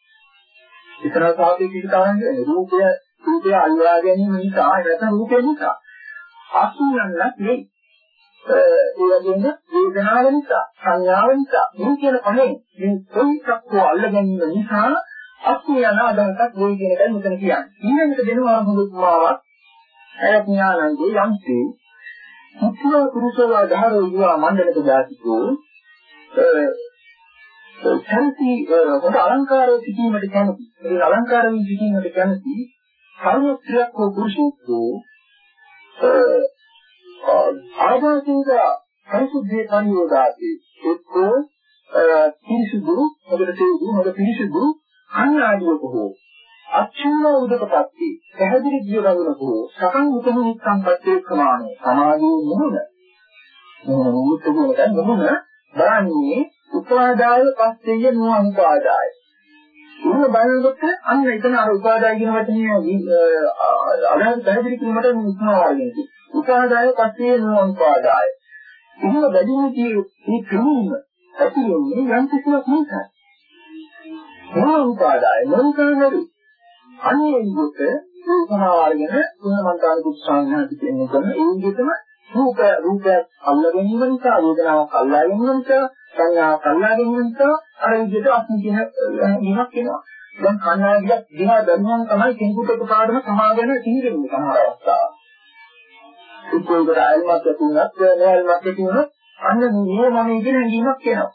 ඉතන සාපේක්ෂික කාරණේ රූපය රූපය අල්ලා ගැනීම නිසා නැත්නම් රූපය නිසා. අසුරන්නක් නෙයි. ඒ වගේම වේදනාව නිසා සංඥාව නිසා මේ කියන පහේ මේ කොයිසක්කෝ අල්ල ගැනීම නිසා අස්මිය යන අදහසක් වෙයි කියන එකයි මෙතන කියන්නේ. ඊළඟට දෙනවා හොඳ උපමාවක්. අය ඥානංගේ යම්සේ මුත්‍ර පුරුෂව ආධාරෝ යුවා මණ්ඩලක ජාතිකෝ කැමති හොඳ අලංකාරව සිටීමට කැමති. ඒ අලංකාරයෙන් සිටීමට කැමති සර්වත්‍යක් හෝ පුරුෂයෙකෝ ආදාසින්ද පරිසුද්ධිය පරියෝදාති එක්කෝ පිරිසුදු මොකද තේරුම් මොකද පිරිසුදු අන්නාදියක හෝ අච්චුන උදකපත්ති පැහැදිලි ජීවගුණක හෝ සකං උතුම් සම්පත්තේ ප්‍රමාණය සමාධියේ නුන මොහොතේ නුන බලන්නේ උපාදාය පස්සෙය නුවන්පාදාය උන බලනකොට අන්න එතන අර උපාදාය කියන වචනේ අදහස් පැහැදිලි කිරීමට උත්සාහ වර්ගයෙන් උපාදාය පස්සෙය නුවන්පාදාය එහෙම බැඳීමේ මේ ක්‍රමීම ඇති වෙන්නේ යම් කිසිවක් නිසා. මොන උපාදාය? මොන කරනවද අන්නේ විදිහට සමාවර්ගන තුනමන්තාන කුස්සාංගහට කියන්නේ කරන ඒ විදිහටම රූප රූපයක් අල්ල ගැනීම නිසා වේදනාවක් අල්ලා ගැනීම නිසා සංඥාවක් අල්ලා ගැනීම නිසා අර විදිහට අස්මි කියන නිමක් වෙනවා දැන් කන්නාඩියක් දිහා බැලුවම තමයි කෙනෙකුට එකපාරටම සමාගෙන තීරෙන්නේ සමහර අවස්ථාවල. උපෝගර අයල්මත් ඇති වුණත් නෑල්මත් ඇති වුණත් අන්න මේ මම ඉගෙන ගැනීමක් වෙනවා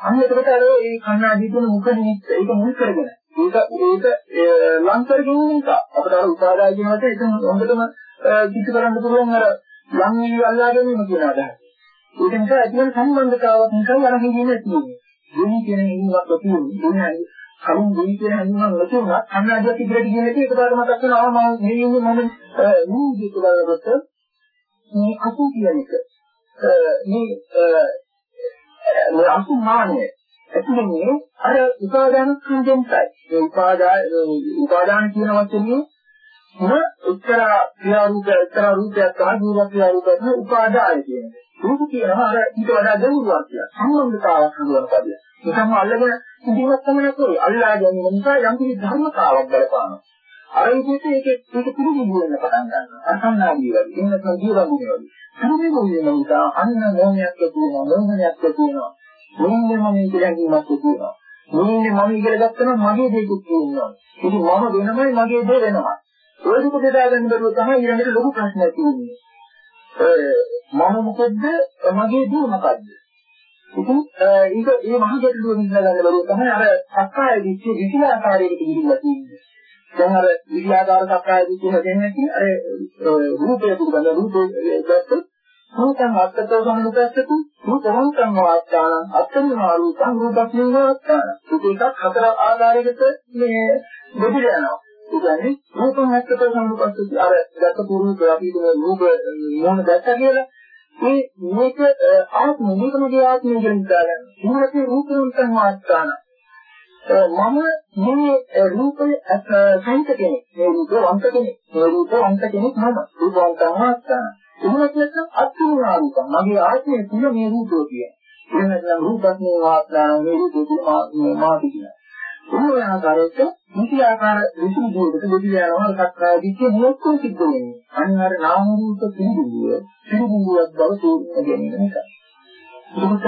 අන්න එතකොට අර ඒ කන්නාඩි තුන මුඛ නිමිත්ත ඒක මුල් කරගෙන ඒක ඒක ලං කරගෙන නිසා අපිට අර උපාදාය කියන එක ඒක හොඳටම කිසි කරන්න පුළුවන් අර ලං වී අල්ලා ගැනීම කියන අදහස. ඒක නිසා ඇතිවන සම්බන්ධතාවක් නිසා අර හිතීම තියෙන්නේ. දෙවි කියන හිතීමක් තියෙන්නේ. දුන්නේ කලින් දෙවි කියන හිතීමක් නැතුණා කන්නාඩියක් ඉදිරියට ගිහින් ඉතින් ඒකපාර මතක් වෙනවා මම මේ ඉන්නේ මම මේ විදිහට බලනකොට මේ අසු කියන එක මේ මේ අසුමානය ඇතුළේ අර උපාදාන ස්කන්ධෙන්යි. ඒ උපාදාන උපාදාන කියන වචනේ උත්තර ක්‍රියාරූප උත්තර රූපයක් තමයි ජීව ක්‍රියාරූපයක් උපාදාය කියන්නේ. රූප කියනවා අර ඊට වඩා ගැඹුරුවක් කියලා. සම්බන්ධතාවක් හඳුනන පදිය. ඒකම අල්ලගෙන ඉඳිවත් තමයි නෙවෙයි. අල්ලා ගැනීම නිසා යම් කිසි ධර්මතාවක් බලපානවා. අර විදිහට ඒක ඒක පිළිගිලි වෙන්න පටන් ගන්නවා. අසන්නාදී වගේ. එන්න තමයි ජීවන්නේ වගේ. පිළිගිලි වෙන නිසා අන්න මොහොනයක් ඇති වෙනවා. මොහොනයක් ඇති වෙනවා. මොන්නේ මම කියලා කියනක් ඇති වෙනවා. මොන්නේ මම කියලා ගත්තම මගේ දෙයක් තියෙනවා. ඉතින් මම වෙනමයි මගේ දේ වෙනවා. ඔය දුක බෙදා ගන්න බැරුව තමයි ඊළඟට ලොකු ප්‍රශ්නයක් තියෙන්නේ. මම මොකද මගේ දේ මොකද්ද? ඉතින් ඒක මේ මහ ගැටලුව විසඳ ගන්න බැරුව තමයි අර සක්කාය දිට්ඨිය විචිලාකාරයකට ගිහිල්ලා තියෙන්නේ. දැන් අර විද්‍යාකාර සක්කාය දිට්ඨිය හදන්නේ නැති අර රූපය පිළිබඳ රූපය දැක්කොත් සෝතං අත්තතෝ සම්මුතස්සතු සෝතං වාස්තාන අත්තමා රූපං රූපස්මින් වාස්තාන. ඒකත් හතර ආකාරයකට මේ බෙදලා යනවා. ඒ කියන්නේ රූපං අත්තතෝ සම්මුතස්සතු අර දැක්ක පුරුක අපි කියන රූප මොන දැක්ක කියලා මේ මේක ආත්ම මේකමගේ ආත්මය කියලා හිතාගන්න. මොනකේ රූපං වාස්තාන. මම මේ රූපය සහිත කෙනෙක්. මේ රූප වංක කෙනෙක්. මේ රූප වංක කෙනෙක් මම. රූපවන්තං වාස්තාන. එහෙම නැත්නම් අත්විනාරුක මගේ ආත්මය තුල මේ රූපය කියන්නේ. එහෙම නැත්නම් රූපස්නේ වාස්නාන මේ රූපය තුල මාති කියන. ඒ ආකාරයට නිසි ආකාර විසුද්ධියකට දෙවි යනවා සක්කාය දිට්ඨිය මොකක්ද සිද්ධ වෙන්නේ. අනිවාර නාම රූප පිළිබිඹුව පිළිබිඹුවක් බව තේරුම් ගැනීම නිසා. එතකොට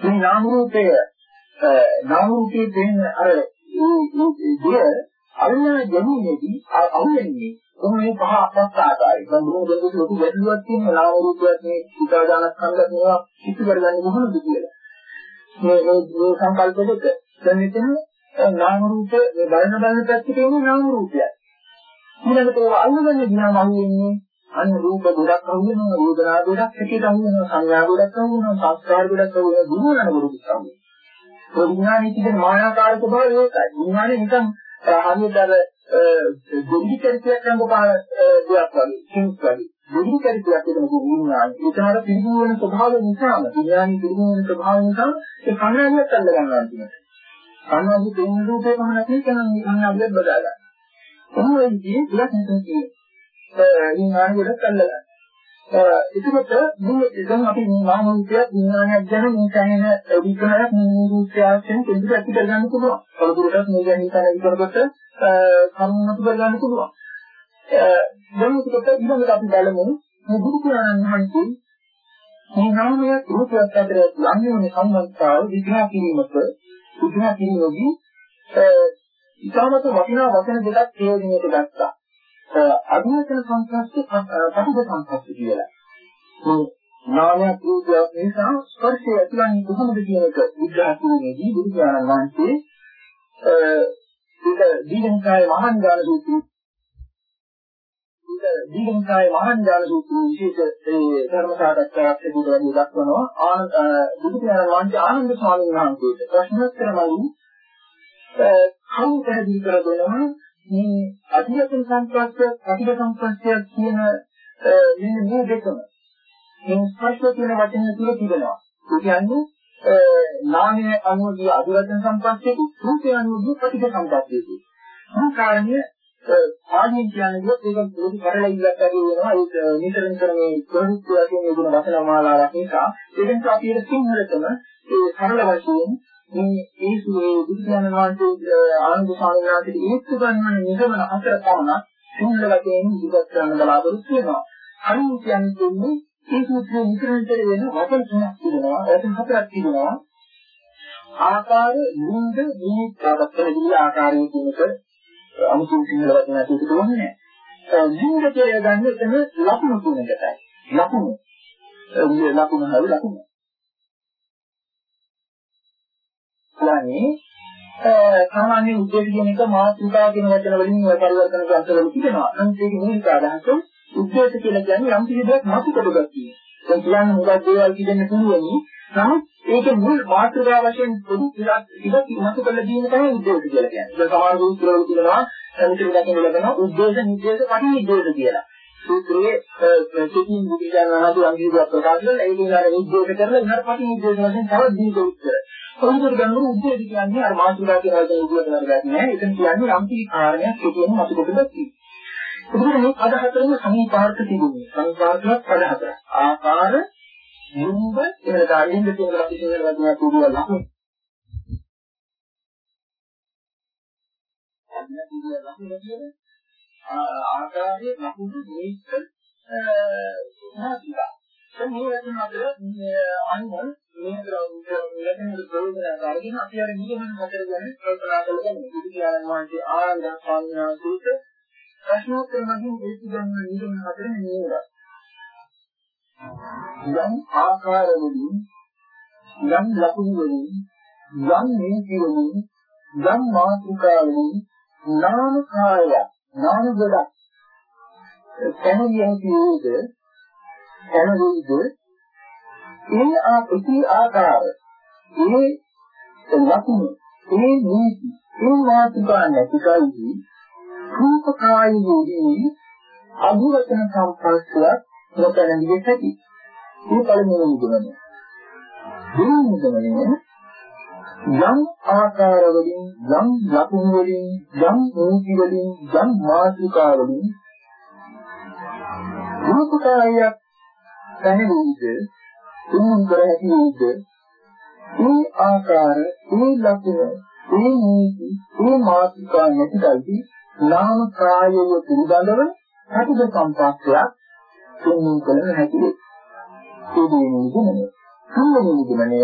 මේ නාම රූපය නාම රූපයේ දෙන අර ඒ දෙය අල්ලා ගැනීමේදී අහුවෙන්නේ කොහොමද පහ අස්ස ආකාරයි. මම මොන දෙයක් ලොකු ගැටලුවක් තියෙනවා නාම රූපයක් මේ උදාදානක් සංගත මේවා ඉති කරගන්නේ කොහොමද කියලා. මේ මේ සංකල්ප දෙක. දැන් මෙතන නාම රූප මේ බලන බලන පැත්තේ තියෙන නාම රූපයයි. ඊළඟට ඒවා අල්ලගන්න ගියාම අහුවෙන්නේ අන්න රූප ගොඩක් අහුවෙනවා, වේදනා ගොඩක්, පිටිට අහුවෙනවා, සංඥා ගොඩක් අහුවෙනවා, සංස්කාර ගොඩක් අහුවෙනවා, දුරුවන ගොඩක් අහුවෙනවා. ඒ විඥානයේ තියෙන මායාකාර ස්වභාවය ඒකයි. විඥානේ නිකන් හරියට අර දෙවි චරිතයක් රංගපාන දෙයක් වගේ කිංස් වගේ දෙවි චරිතයක් කියන විඥානය ඒතර පිළිගු වෙන ස්වභාවය නිසාම විඥානි පිළිගු වෙන ස්වභාවය නිසා ඒ කණ්ණාඩියක් අල්ල ගන්නවා කියනවා කණ්ණාඩි දෙන්න රූපේ කොහොම නැති කෙනා කණ්ණාඩියක් බදා ගන්න. කොහොම වෙන්නේ දෙයක් නැතුව කියන්නේ විඥානි වලට අල්ල ගන්න. එතකොට මේ දැන් අපි මේ නාම රූපයක් විඥානයක් ගැන මේ කයන විග්‍රහයක් මේ රූපයෙන් කෙනෙකුට ඇති කරගන්න පුළුවන්. තවදුරටත් මේ ගැන හිතන විතරකට කරුණතු කරගන්න පුළුවන්. දැන් ඒකට ඊළඟට අපි බලමු මේ බුදු පුරාණන් වහන්සේ මේ නාමය රූපයක් අතර යන්නේ සම්බන්ධතාව විග්‍රහ කිරීමට විග්‍රහ කිරීමේදී ඉතාමත් වටිනා වචන දෙකක් ප්‍රයෝජනයට ගත්තා. අභිවචන සංස්කෘතිය පටිඝ සංස්කෘතිය කියලා. මේ නාමයක් රූපයක් නිසා ස්පර්ශය ඇතිවන්නේ කොහොමද කියන එක විග්‍රහ කිරීමේදී බුදු පියාණන් වහන්සේ ඒක දීඝනිකාය මහානිදාන සූත්‍රය. ඒක දීඝනිකාය මහානිදාන සූත්‍රය විශේෂ ඒ ධර්ම සාකච්ඡාවක් තිබුණා දක්වනවා. ආනන්ද බුදු පියාණන් වහන්සේ ආනන්ද ස්වාමීන් වහන්සේට ප්‍රශ්නෝත්තරමයි කවුරු පැහැදිලි කර දෙනවා මේ අධියතන සංස්පර්ශය අධික සංස්පර්ශය කියන මෙන්න මේ දෙකම මේ ස්පර්ශ කියන වචනේ තුල තිබෙනවා. ඒ කියන්නේ නාමයේ අනුවදී අධිරතන සංස්පර්ශයක රූපයේ අනුවදී ප්‍රතික සංස්පර්ශයක. මේ කාරණය ආදී කියන්නේ ඒක පොඩි කරලියක් වගේ වෙනවා. ඒක නිතර නිතර මේ ප්‍රවෘත්ති වශයෙන් යොදන වචන මාලාවක් නිසා ඒකෙන් අපි ඒක සිංහලතම ඒ සරල වශයෙන් මේ ඒ සුවේ බුදුසසුන වහන්සේ ආනන්ද ස්වාමීන් වහන්සේට ඒත්තු ගන්න නිගමන හතර පමණක් සිංහල වශයෙන් ඉදිරිපත් කරන්න බලාපොරොත්තු වෙනවා. අනිත් කියන්නේ ඒ සූත්‍රයේ විතරන්තර වෙන වචන තුනක් තිබෙනවා. වචන හතරක් තිබෙනවා. ආකාර, ලිංග, නිමිත්ත දක්වන ආකාරය කියන එක අමුතු සිංහල වචන ඇතුළත තෝරන්නේ නැහැ. ලිංග කියලා ගන්න එතන ලකුණු තුනකටයි. ලකුණු. ලකුණු හරි ලකුණු. කියන්නේ සාමාන්‍ය උද්දේශ කියන එක මාතෘකා කියන වචන වලින් පරිවර්තන කරලා තිබෙනවා. අනිත් ඒක මූලික අදහස උද්දේශ කියලා කියන්නේ යම් කිසි දෙයක් මතු කොටගත් කියන. දැන් කියන්නේ මොකක්ද දේවල් කියන්න පුළුවනි. නමුත් ඒක මුල් මාතෘකා වශයෙන් පොදු ටිකක් මතු කරලා දීම තමයි උද්දේශ කියලා කියන්නේ. දැන් සමහර සූත්‍රවල කියනවා මෙතන දකින්න ලැබෙනවා උද්දේශ නිදේශ පටිනිදේශ කියලා. සූත්‍රයේ සිතින් බුදුජානක වහන්සේ අංගීකරණ ප්‍රකාශ කරලා ඒකෙන් අර උද්දේශ කරලා ඉහළ පටිනිදේශ වශයෙන් තවත් දීක උත්තර. කොහොමද ගන්නු උද්දේශ කියන්නේ අර මාතෘකා කියන වචනේ විදිහට නරගන්නේ නැහැ. එතන කියන්නේ යම් කිසි කාරණයක් සිදුවෙන මතකොට දැක්කේ. ඒකනේ මේ පද හතරම සමීපාර්ථ තිබුණේ. සමීපාර්ථයක් පද හතර. ආකාර, නිම්බ, එහෙම දාරින්ද කියන අපි කියන වචන තුරුව ලකුණු. ආකාරයේ ලකුණු මේක මාතිකා. දැන් මේ වචන අතර අන්න මේ ලැබෙන ප්‍රයෝජන අරගෙන අපි අර නිගමන හතර ගැන කල්පනා කරලා බුදු පියාණන් වහන්සේ ආනන්ද ස්වාමීන් වහන්සේට ප්‍රශ්නෝත්තර මගින් දෙති ගන්න නිගමන හතර නෙවෙයි. යම් ආකාරවලින් යම් ලකුණු වලින් යම් නීති වලින් යම් මාතෘකාවලින් නාම කාය නාම ගොඩක් තැනදී කියේද තැනදීද ඒ ආපති ආකාර ඒ ලකුණු ඒ නීති ඒ මාතෘකා නැති කල්හි රූපකායයේදී අභිවචන සම්ප්‍රස්තයක් නොකරන්නේ ඇති. මේ පළමුව නිගමනය. දෙවෙනි නිගමනය යම් ආකාරවලින් යම් ලකුණු වලින් යම් නීති වලින් යම් මාතෘකා වලින් රූපකායයක් දැනෙන්නේද තුන් කර හැකියේද මේ ආකාර මේ ලකුණ මේ නීති මේ මාතෘකා නැතිවයි නාම කායය පිළිබඳව හටිද සම්පස්සයක් තුන්වෙනි කල හැකියි. ඒ දෙවෙනි නිගමනය. තුන්වෙනි නිගමනය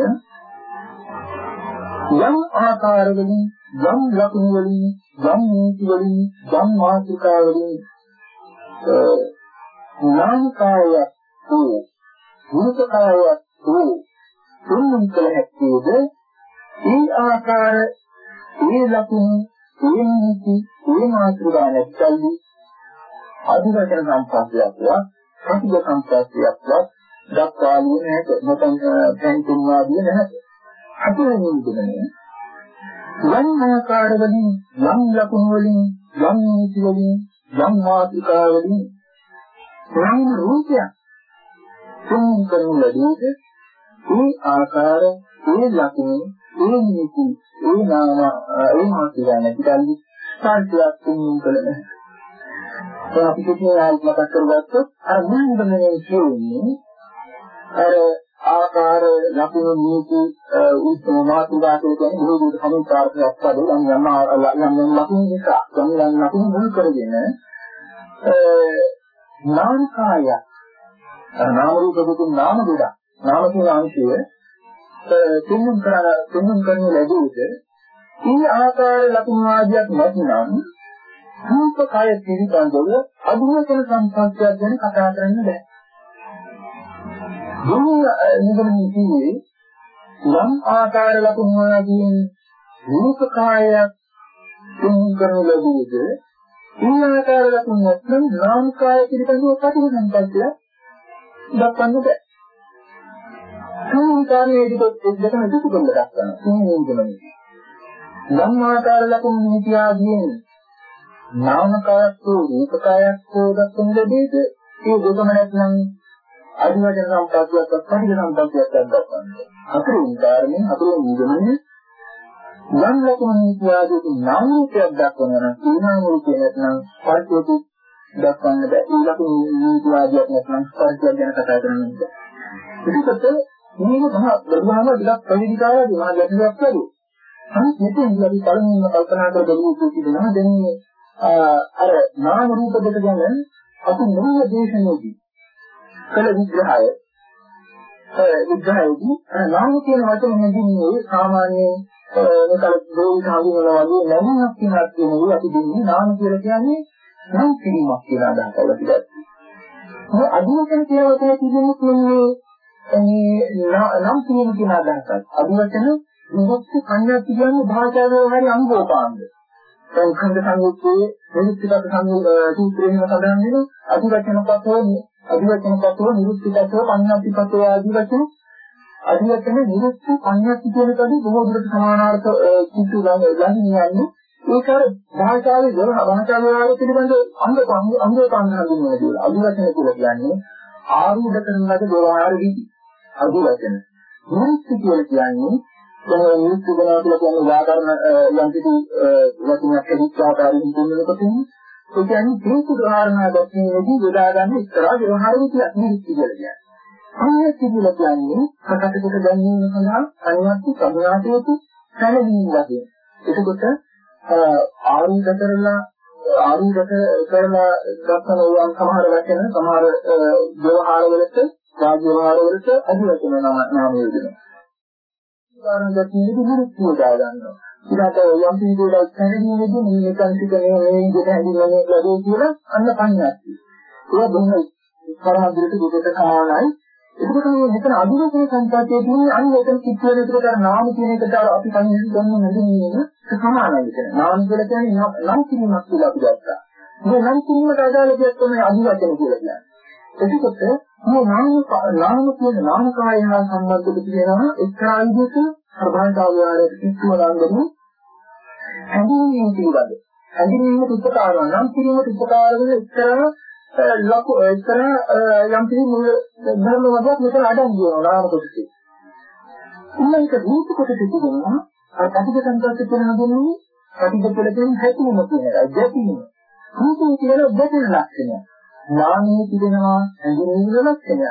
යම් ආකාරවලින් යම් ලක්ෂණ වලින් යම් නීති වලින් යම් මාතෘකා වලින් නාමකාය වූ මුලකාය වූ තුන්වෙනි කල හැකියිද ඒ ආකාර ඒ ලක්ෂණ ඒ නීති ඒ මාතෘකා නැත්නම් අධිවචන සම්පස්සයක්වත් ප්‍රතිග සම්පස්සයක්වත් දක්වාලිය නැත. නැත්නම් පැන්තුම්වාදී නැහැ අතුරුම නිදුනේ යම් ආකාරවලින් යම් ලකුණු වලින් යම් නීති වලින් යම් මාතෘකා වලින් යම් රූපයක් තුන් කරන ලදීද ඒ ආකාර ඒ ලකුණු ඒ නීති ඒ නාම ඒ මාතෘකා නැතිවලු සංකල්පයක් තුන් කළ නැහැ ඒ අපි කියන්නේ ආයෙත් මතක් කරගත්තොත් අර මුලින්මනේ කියන්නේ අර ආකාර ලකුණු නීති උත්තරම මාතුකා කියන්නේ බොහෝ දුරට සමීපාර්ථයක් වගේ යම් යම් යම් ලකුණු නිසා යම් යම් ලකුණු මුල් කරගෙන නාමකාය නාම රූප දෙකෙන් නාම දෙක නාම කියන අංශය තුන්වෙනි කරන තුන්වෙනි කරන ලැබුවේද මේ ආකාර ලකුණු ආදියක් නැතිනම් රූප කය පිළිබඳව අදුවචන සම්පස්සයක් ගැන කතා කරන්න බෑ. මේ නිගමනයේ කියේ යම් ආකාර ලකුණු වලින් රූප කායයක් තුන් කරන ලැබුවද ඒ ආකාර ලකුණු නැත්නම් නාම කාය පිළිබඳව කටයුතු සම්පස්සයක් දක්වන්න බෑ. මේ කාර්යයේදී දෙකම දුක දෙන්න දක්වනවා. මේ නිගමනයේ. යම් ආකාර ලකුණු නිතියාදීන් නාමකායක් හෝ රූපකායක් හෝ දක්වන ලැබෙද ඒ දෙකම නැත්නම් අදිවචන සම්පත්තියක් පරිදි සම්පත්තියක් දක්වන්න. හතරෙනි කාරණේ හතරෙනි නිගමනය යම් ලකුණු නිත්‍යාදී නාම රූපයක් දක්වනවා නම් ඒ නාම රූපය නැත්නම් පරිච්ඡේද දක්වන්න බෑ. ඒ ලකුණු නිත්‍යාදියක් නැත්නම් පරිච්ඡේද ගැන කතා කරන්න බෑ. ඒකත් මේක තමයි බැලුවම ටිකක් ප්‍රතිකාරයදී මා ගැටලුවක් වගේ. අනිත් මෙතෙන් අපි පළමුවෙන්ම කල්පනා කර බලමු කියනවා දැන් මේ අර නාම රූප දෙක ගැන අපි මොන දේශනාවේදී කළ විග්‍රහය විග්‍රහයේදී නාම කියන වචනේ හැදින්නේ සාමාන්‍යයෙන් මේකල දෝෂ හඳුනන වගේ නැමක් කියනක් කියනවා අපි දෙන්නේ නාම කියලා කියන්නේ නම් කිරීමක් කියලා අදහස් කරලා තිබෙනවා. මේ අදිවචන කියන වචනේ තිබෙන්නේ මේ නම් කිරීම කියන අදහසක්. අදිවචන විමුක්ති සංඥා කියන්නේ භාෂාවේ හරි අංගෝපාංග. දැන් ඛණ්ඩ සංයුත්තේ නිරුක්තිගත සූත්‍රයෙන් සඳහන් වෙන අධිවචනපතෝ අධිවචනපතෝ නිරුක්තිගතෝ පඤ්ඤාතිපතෝ ආදී වචන අධිවචන නිරුක්ති පඤ්ඤාති කියන කඩේ බොහෝ දුරට සමානාර්ථ කිතු ළඟ යන්නේ ඒක අර භාෂාවේ වල භාෂාවේ වල පිළිබඳ අංග අංග අංග හඳුන්වන දේ. අධිවචන කියලා කියන්නේ ආරූඪ කරන ලද දෝවාර විදි. අධිවචන. නිරුක්ති කියලා කියන්නේ දැන් නිරුක්ති කරනවා කියලා කියන්නේ ව්‍යාකරණ යම් කිසි වචනයක් හදිස්සිය ආකාරයෙන් තුන්වෙනකොට ඒ කියන්නේ හේතු ධාරණා දැක්වීමේදී යොදා ගන්න එක්තරා ව්‍යවහාර විදියක් නිරුක්ති කියලා කියන්නේ. අන්නේ කියලා කියන්නේ ප්‍රකට කොට ගැනීම සඳහා අනිවාර්ය සමුනාතයේදී සැලවීම වගේ. එතකොට ආරූඪ කරලා ආරූඪ කරලා දක්වන උයන් සමහර වචන සමහර ව්‍යවහාර වලට රාජ්‍ය ව්‍යවහාර වලට අධිවචන නම නාම යොදනවා. උදාහරණ දැක්වීමේදී නිරුක්තිය දා ගන්නවා. ඊට යම් පිළිවෙලක් සැලවීමේදී මේ කන්තික මේ මේ විදිහට හැදින්වෙන්නේ ලැබෙයි කියලා අන්න පඤ්ඤාති. ඒක බොහොම පරමද්දට දුකට සමානයි. එතකොට මේ මෙතන අදිවචන සංකල්පයේ තියෙන අන්න එතන කිච්ච වෙන එකට අර නාම කියන එකට අපි කන්නේ ගන්න නැදෙන්නේ සමානයි කියන. නාම කියලා කියන්නේ නම් කිරීමක් කියලා අපි ගත්තා. මේ නම් කිරීමට අදාළ දෙයක් තමයි අදිවචන කියලා කියන්නේ. එතකොට මේ නාම නාම කියන නාමකාය හා සම්බන්ධ දෙකේනවා එක්තරා විදිහක ප්‍රබන්ධාවයාරයට කිච්චුව ගන්නදී හැඳින්වීම පිළිබඳ. හැඳින්වීම උපකාරව නම් කිරීමට උපකාර වෙන එක්තරා ලකු එතන යම් කිසි මුල ධර්ම වර්ගයක් මෙතන අඩංගු වෙනවා නාම කොටසේ. ඊළඟට රූප කොටසේ තිබෙනවා අර කටික සංකල්ප කියන හඳුන්වන්නේ කටික කියලා කියන්නේ හැකිනම කියන එක. ගැටීම. රූපේ කියන ගැටෙන ලක්ෂණය. නාමයේ තිබෙනවා ඇඟිල්ල ලක්ෂණය.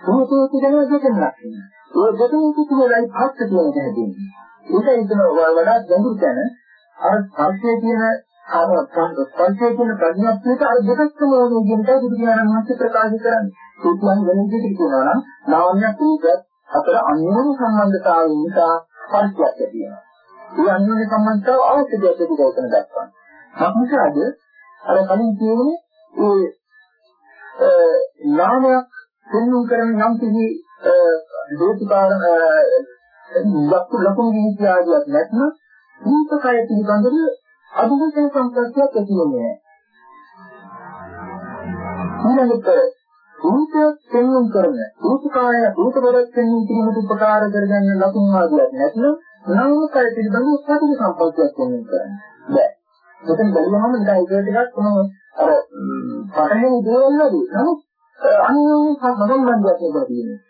රූපේ තිබෙනවා ගැටෙන ලක්ෂණය. ඒ ගැටෙන කිසිමයි පස්ස කියන එක හැදෙන්නේ. ඒක ඉතන වඩා ගැඹුරු තැන අර ස්පර්ශයේ කියන අර සංස්කෘතිය කියන ප්‍රඥාත්මක අර දෙකක්ම ඕනේ කියන එක බුදු දානන් වහන්සේ ප්‍රකාශ කරන්නේ. ඒ කියන්නේ වෙන විදිහට කියනවා නම් නාමයක් රූපයක් අතර අන්‍යෝන්‍ය සම්බන්ධතාවය නිසා පරිත්‍යාග ඇති වෙනවා. ඒ අන්‍යෝන්‍ය සම්බන්ධතාව අවශ්‍ය දෙයක් කියලා උතන දක්වනවා. මොකද අර කලින් කියන්නේ ඒ නාමයක් පෙන්වු කරන යම් කිසි දෝතිකාර ලක්ෂ ලකුණු විද්‍යාවක් නැත්නම් රූපකය පිළිබඳව අභිවෘද්ධි සංකල්පයක් ඇති වෙන්නේ නැහැ. ඊළඟට රූපයක් පෙන්වන්න කරන රූපකාය රූපවලක් පෙන්වන්න කිරීමට උපකාර කරගන්න ලකුණු ආදියක් නැත්නම් නාමකය පිළිබඳව සතුට සංකල්පයක් පෙන්වන්න කරන්නේ. බෑ. මෙතන බැලුවම නිකන් ඒක ටිකක් කොහොම අර පටහැනි දේවල් වගේ. නමුත් අනිවාර්ය සම්බන්ධයක් නෙවෙයි තියෙන්නේ.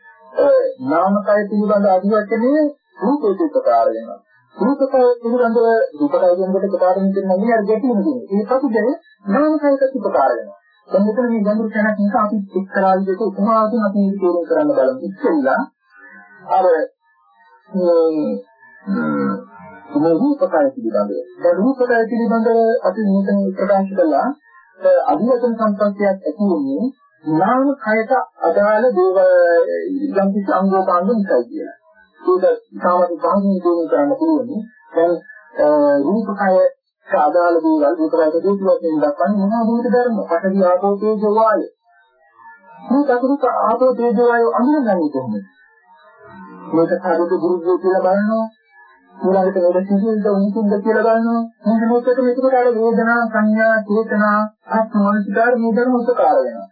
නාමකය පිළිබඳ අධිවචනයේ රූපයට උපකාර වෙනවා. රූපකය පිළිබඳව රූපකය කියනකොට ප්‍රකාරණ කියන්නේ අර ගැටීම කියන්නේ. ඒ පසුදේ නාමකයකට උපකාර වෙනවා. දැන් මෙතන මේ ගැඹුරු තැනක් නිසා අපි එක්තරා විදිහට උපමාවකින් අපි මේක තේරුම් කරන්න බලමු. ඉස්සෙල්ලා අර මේ රූපකය පිළිබඳව. දැන් රූපකය පිළිබඳව අපි මෙතන ප්‍රකාශ කළා අධිවචන සංකල්පයක් ඇති වෙන්නේ නාම කයට අදාළ දේවල් යම් කිසි අංගෝපාංග නිසායි කියලා. ඒක සාමාන්‍ය භාගින් දිනු කරන්න පුළුවන්. දැන් රූපකය සාදාල දේවල් රූපකයට දීපු වශයෙන් දක්වන්නේ මොනවා දුක ධර්ම. පඨවි ආපෝ තේජෝ වායය. මේ කතුරුක ආපෝ තේජෝ වායය අඳුනගන්නේ කොහොමද? මේක කාටද ගුරුගේ කියලා බලනවා. ඊළඟට වේද සිහිල්ද උන්තුන්ද කියලා බලනවා. මේ මොකද මේකට අර වේදනා සංඥා චේතනා ආත්මෝනිකාර මේ ධර්ම උපකාර වෙනවා.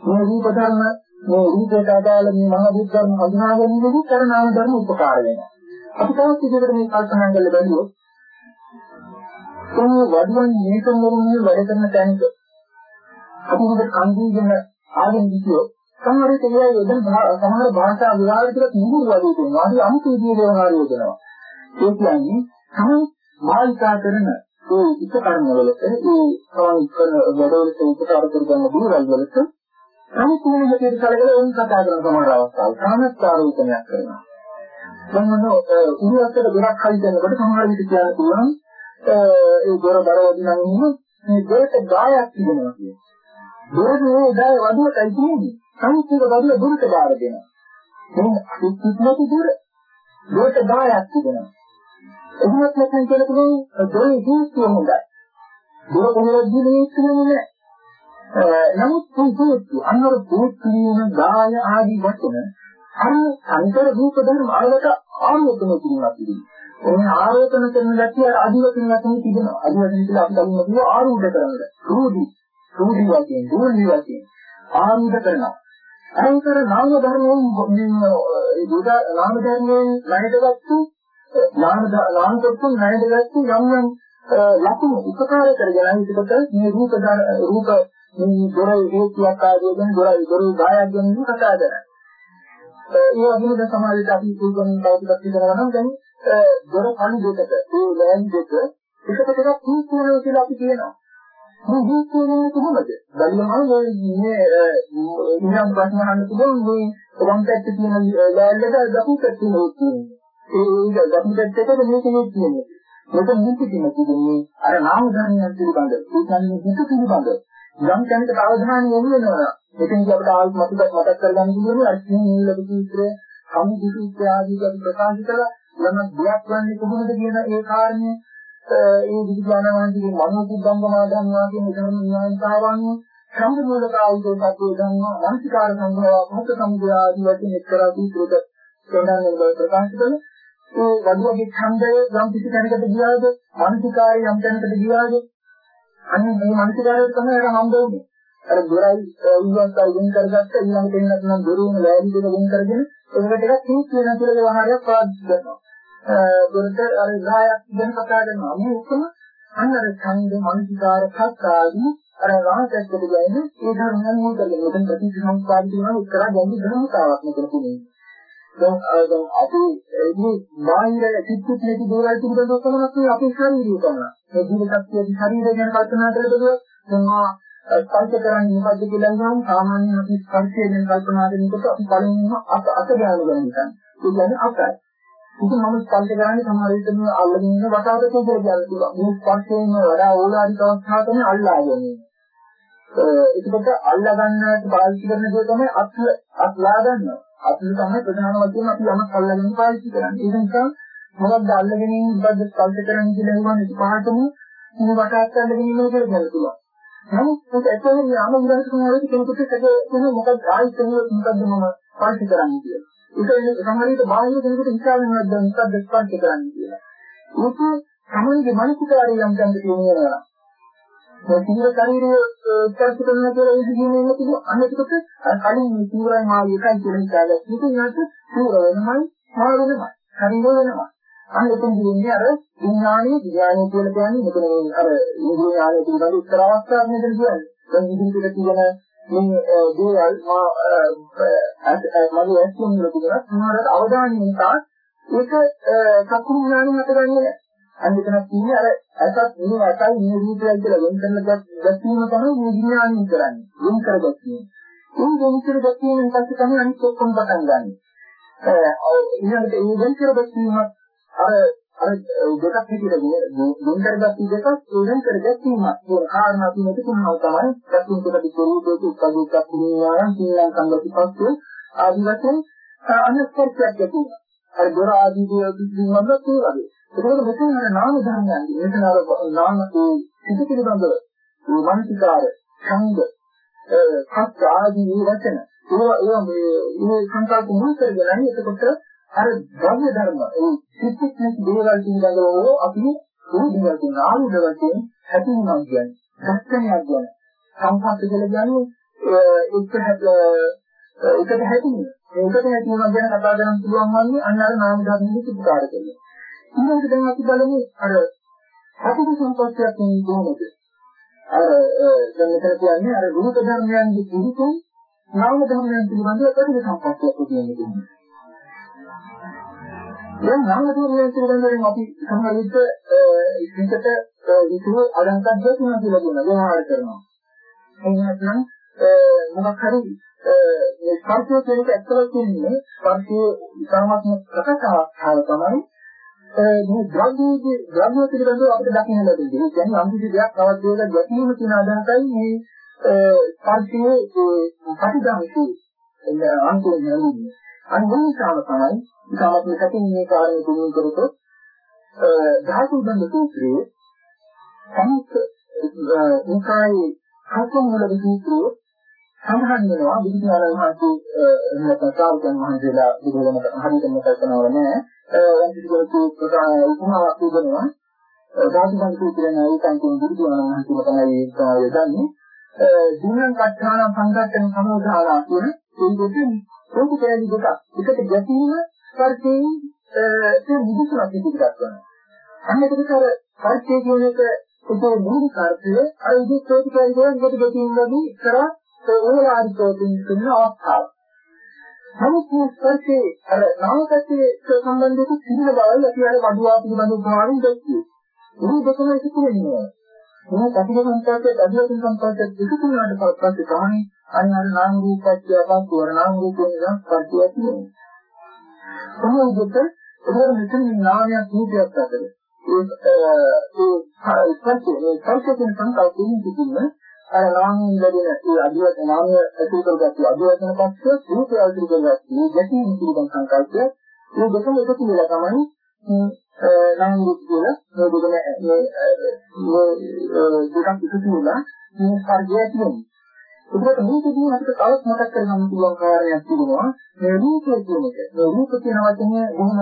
මේ රූප ධර්ම මේ රූපයට අදාළ මේ මහ බුද්ධ ධර්ම හඳුනා ගැනීමදී කරනාම ධර්ම උපකාර වෙනවා. අපි තවත් ඉදිරියට මේ කල්පනා කරලා බලුවොත් මේ වඩුවන් මේකම වරුනේ වැඩ කරන තැනක අපි මොකද කන්දීගෙන ආගෙන ගියොත් සමහර තේරය යොදන සමහර භාෂා විවාද කියලා කිඹුරු වගේ දෙනවා. අපි අමුතු විදිහේ ව්‍යවහාර යොදනවා. ඒ කියන්නේ තමයි මාල්කා කරන ඒ ඉස්කරණ වලට ඒ සමන් කරන වැඩවලට උපකාර කරගන්න දේවල් වලට සම්පූර්ණ විදිහට කලකලා උන් කතා කරන සමහර අවස්ථාවල් කාමස්කාරෝපණයක් කරනවා. දැන් මොන උරුවත්තර ගොඩක් හරි දෙනකොට සමහර විට කියන්න පුළුවන් ඒ දොර බරවදිනම් ඉන්න මේ දෙයට ගායක් තිබෙනවා කියන්නේ. දොරේ ගාය වදුවටයි තියෙන්නේ. සම්පූර්ණ වදුව දුරට බාර දෙනවා. මේ කිසිමක දුර දොරට ගායක් තිබෙනවා. එහෙමත් නැත්නම් කියලා පුළුවන් දොරේ හේතුව හොඳයි. දොර කොහොමද දිනේ නමුත් මේ අන්නර පුත්‍රියන ගාය ආදී වචන අර සංකර රූප ධර්ම අරකට ආරෝපණය කිරීමක් තිබෙනවා. ඒ ආරෝපණ කරන ගැතිය අදිවචන වශයෙන් තිබෙනවා. අදිවචන කියලා අපි ගන්න කිව්ව ආරූඪ කරන. රූඩි, රූඩි වශයෙන්, රූඩි වශයෙන් ආරූඪ කරනවා. අංකර නාම ධර්මයෙන් මේ බුද නාම ධර්මයෙන් ණයදගත්තු නාම නාම දෙකෙන් ණයදගත්තු යම් යම් ලකුණු උපකාර කරගෙන හිතකට මේ රූප රූප මේ දොර හේතුවක් ආදීගෙන දොර දොර ගායක් ගැන කතා කරනවා. ඒ වගේම දැන් සමාජයට අපි පුදුම තවදුරටත් කියනවා නම් දැන් දොර කණු දෙකට ඒ ලෑන් දෙක එකට දෙකක් තුන්වෙනි කියලා අපි කියනවා. මේ ජීවිතේ කොහොමද? බැලුවම මේ ඉන්නම් ප්‍රශ්න අහන්න පුළුවන් මේ වම් පැත්තේ තියෙන ලෑල්ලට දකුණු පැත්තේ තියෙන ඒ දකුණු පැත්තේ මේක නෙවෙයි තියෙන්නේ. මේක නිතිදින කියන්නේ අර නාම ධර්මයන් පිළිබඳ ඒ කියන්නේ හිත පිළිබඳ යම් කෙනෙකුට අවධානය යොමු වෙනවා. එතෙන්දී අපිට ආයෙත් මතක මතක් කරගන්න පුළුවන් අර සීලක සූත්‍රය, සම්පූර්ණ සූත්‍රය ආදී අපි ප්‍රකාශ කළා. යම දෙයක් වන්නේ කොහොමද කියන ඒ කාරණය ඒ විද්‍යාන වහන්සේගේ මනෝකුද්ධංගමාදන්වා කියන ධර්ම ඥානතාවන් සම්පූර්ණක ආයතන සත්‍ය ධර්ම මානසිකාර සංග්‍රහ භෞත සම්ප්‍රදාය ආදී වශයෙන් එක්තරා සූත්‍රයක සඳහන් වෙන බව ප්‍රකාශ කළා. ඒ වඩුවගේ ඡන්දය යම් කිසි කෙනෙකුට ගියාද මානසිකාරය යම් කෙනෙකුට ගියාද අන්න මේ මානසිකාරය තමයි අර හම්බ වෙන්නේ. අර දොරයි උන්වන්තයි වෙන් කරගත්ත ඊළඟට එන්නත් නම් දොරුන් ලෑලි දෙක වෙන් කරගෙන ඒකට ටිකක් තීත් වෙන කියලා ව්‍යවහාරයක් පාවිච්චි කරනවා. දොරට අර 10ක් දැන් කතා කරනවා. මේ ඔක්කොම අන්න අර ඡන්ද මානසිකාර සත්‍යාදී අර රාහතෙකට ගන්නේ ඒ ධර්මයන් මුල් කරගෙන මෙතන ප්‍රතිසංස්කාර කියනවා එක්තරා ගැඹුරු ධර්මතාවක් මෙතන තියෙනවා. දැන් දැන් අපි මේ බාහිර චිත්තත් නැති දේවල් පිළිබඳව කොහොමද මේ අපේ ශරීරය කරනවා. මේ ජීවිතයේ ශරීරය ගැන කල්පනා කරලා දැන් ස්පර්ශ කරන්නේ මොකද්ද කියලා නම් සාමාන්‍යයෙන් අපි ස්පර්ශය ගැන කල්පනා කරනකොට අපි පළමුව අත අත ගන්න ගන්න හිතන්නේ. ඒ කියන්නේ අතයි. ඉතින් මම ස්පර්ශ කරන්නේ සමහර විට මේ අල්ලගෙන ඉන්න වටාට කියලා කියන්න පුළුවන්. මේ ස්පර්ශයෙන් වඩා ඕලාරික අවස්ථාව තමයි අල්ලා ගැනීම. ඒකකට අල්ලා ගන්නට පාවිච්චි කරන දේ තමයි අත් අත්ලා ගන්නවා. අත්ල තමයි ප්‍රධාන වශයෙන් අපි යමක් අල්ලගෙන පාවිච්චි කරන්නේ. ඒ නිසා මොකක්ද අල්ලගෙන ඉන්න බද්ද ස්පර්ශ කරන්නේ කියලා හිතන්නේ පහටම මේ වටාත් අල්ලගෙන ඉන්නවා කියලා කියන්න පුළුවන්. නමුත් ඒක ඇත්තටම යාම විලාස කරනකොට කෙනෙකුට ඒක මොකක්ද ආයිත් මොකක්ද මම පාවිච්චි කරන්නේ කියලා. ඒක සමහරවිට බාහිර කෙනෙකුට හිතාගෙනවත් දැන් මොකක්ද ස්පර්ශ කරන්නේ කියලා. ඒක සමහරවිට මානසිකාරී යම් යම් කියනවා. මේ සිංහ ශරීරයේ ස්පර්ශ කරනවා කියලා ඒක කියන්නේ නැතිව අනිතකට කලින් මේ සිංහරයි මාළු එකයි කියලා හිතාගත්තා. ඒක ඊට සිංහ වෙනමයි මාළු වෙනමයි. ශරීරය වෙනමයි. අන්න එතන කියන්නේ අර විඥානීය විඥානීය කියලා කියන්නේ මෙතන අර විඥානීය පිළිබඳ උත්තර අවස්ථාවක් මෙතන කියන්නේ. දැන් ඉදිරියට කියන මේ දේවල් මා මගේ ඇස්තුම් වල තිබුණා සමහරවිට අවධානය නිසා ඒක චක්කු විඥානය මත ගන්නේ නැහැ. අන්න එතන කියන්නේ අර ඇසත් මේ ඇසයි මේ රූපයයි කියලා වෙන කරන ගැස්වීම තමයි මේ විඥානය කරන්නේ. වෙන කරගැස්වීම. මේ වෙන කරගැස්වීමෙන් පස්සේ තමයි අනිත් ඔක්කොම පටන් ගන්න. ඊළඟට මේ වෙන කරගැස්වීම අර අර දෙකක් විදිහට වෙන කරගත්තු දෙකක් වෙන කරගැස්වීම කියන කාරණා තුනක තුනව තමයි ප්‍රතිම කොට ස්වරූපයේ උත්පාදක කුණියායන් සීලං සංගතිපස්තු ආදි වශයෙන් අනුස්පර්ශයක් ඇති අර දොර ආදී දේවල් පිළිබඳව ඒ වගේ ඒකවල මෙතන අර නාම ධර්මයන්. මෙතන අර නාම ඒ සිත පිළිබඳව මේ මානසිකාර ඡන්ද සත්‍ය ආදී වචන. ඒවා ඒවා මේ මේ සංකල්ප මුල් කරගෙන එතකොට අර ධර්ම ධර්ම ඒ සිත්තිත් දේවල් පිළිබඳව අපි උරුදවල් කියන ආයුධ වශයෙන් හැදින්නවා කියන්නේ දර්ශනයක් කියන්නේ. සංකල්ප කියලා කියන්නේ ඒක එකට හැදින්නේ ඒකට හැදිනවා ගැන කතා කරන්න පුළුවන් වන්නේ අන්න අර නාම ධර්මයේ උපකාර කරනවා ඊළඟට දැන් අපි බලමු. අර සතිප සම්පත්තියක් කියන්නේ කොහොමද? අර දැන් මෙතන කියන්නේ අර රූප ධර්මයන්ගේ පිළිතුරු නාම ධර්මයන් පිළිබඳව ප්‍රතිපද සම්පත්තියක් කියන්නේ. කොහොමද දැන් නාම ධර්මයන් පිළිබඳව අපි සමහර විට විකට විතුරු අලංකාර දෙකක් කියලා කියන ව්‍යවහාර කරනවා. එහෙනම් මොකක් හරි මේ ස්පර්ශය කියන එක ඇත්තට කියන්නේ ස්පර්ශයේ ඉතාමත්ම ප්‍රකටතාව තමයි මේ ද්‍රව්‍යයේ ද්‍රව්‍ය පිළිබඳව අපිට දකින්න ලැබෙන්නේ. ඒ කියන්නේ යම් කිසි දෙයක් තවත් දෙයකට ගැටීම කියන අදහසයි මේ ස්පර්ශයේ ප්‍රතිදාමයේ අන්තිම නිර්මාණය. අනුගමනතාව තමයි ඉතාමත් මෙතකින් මේ කාර්යය තුමින් කරතොත් ධාතු බඳ සූත්‍රයේ සමුත් නිකායේ හතම වල සූත්‍රයේ සඳහන් වෙනවා බුදුරජාණන් වහන්සේ නැත්නම් සාරුකයන් වහන්සේලා බුදුරජාණන් හරියටම කල්පනාවල නැහැ. ඒ කිසිම ප්‍රකාශ උපමාවක් තිබෙනවා. ධාතු බඳ සූත්‍රයෙන් ඒකෙන් කියන බුදුරජාණන් වහන්සේ තමයි ඒක යොදන්නේ. දිනං කච්චාන සංගතන සමෝධාලා කියන ඒ ඒක කැලි දෙකක්. එකට ගැටීම ස්පර්ශයෙන් ඒ විදුසුවක් ඉදිරියට කරනවා. අන්න ඒකට අර ස්පර්ශය කියන එක ඒකේ මූලික අර්ථය අර විදිහට කැලි දෙකක් ගැටීම වගේ කරා ඕලාරිකෝටින් කියන අවස්ථාව. නමුත් මේ ස්පර්ශයේ අර නාමකයේ සම්බන්ධිත සිහින බවයි අපි අර වඩුවා පිළිබඳව භාවයෙන් දැක්කේ. මේ දෙකම එකතු වෙනවා. මේ පටිඝ සංස්කාරයේ අධ්‍යාත්මික සංස්කාරයේ එකතු වුණාට පස්සේ තමයි අන්න අර නාම රූප පත්‍යයක් වර නාම රූප වෙනස් පත්‍යයක් තියෙනවා. කොහොමද ඒක මෙතන නාමයක් රූපයක් අතර ඒ ඒ ස්පර්ශයේ ස්පර්ශයෙන් සංකල්පයෙන් තිබුණ අර නාමයෙන් ලැබෙන ඒ අධිවචන නාමය ඇතුළු කරගත්තු අධිවචන පක්ෂය රූපය ඇතුළු කරගත්තු මේ ගැටීම් පිළිබඳ සංකල්පය මේ දෙකම එකතු වෙලා තමයි නාම රූප කියලා මේ දෙකම මේ මේ දෙකක් එකතු වෙලා මේ ස්පර්ශය තියෙනවා. ඒකට මේකදී අපිට තවත් මතක් කරගන්න පුළුවන් කාරණයක් තිබෙනවා මේ රූපය කියන එක. මේ රූප කියන වචනේ බොහොම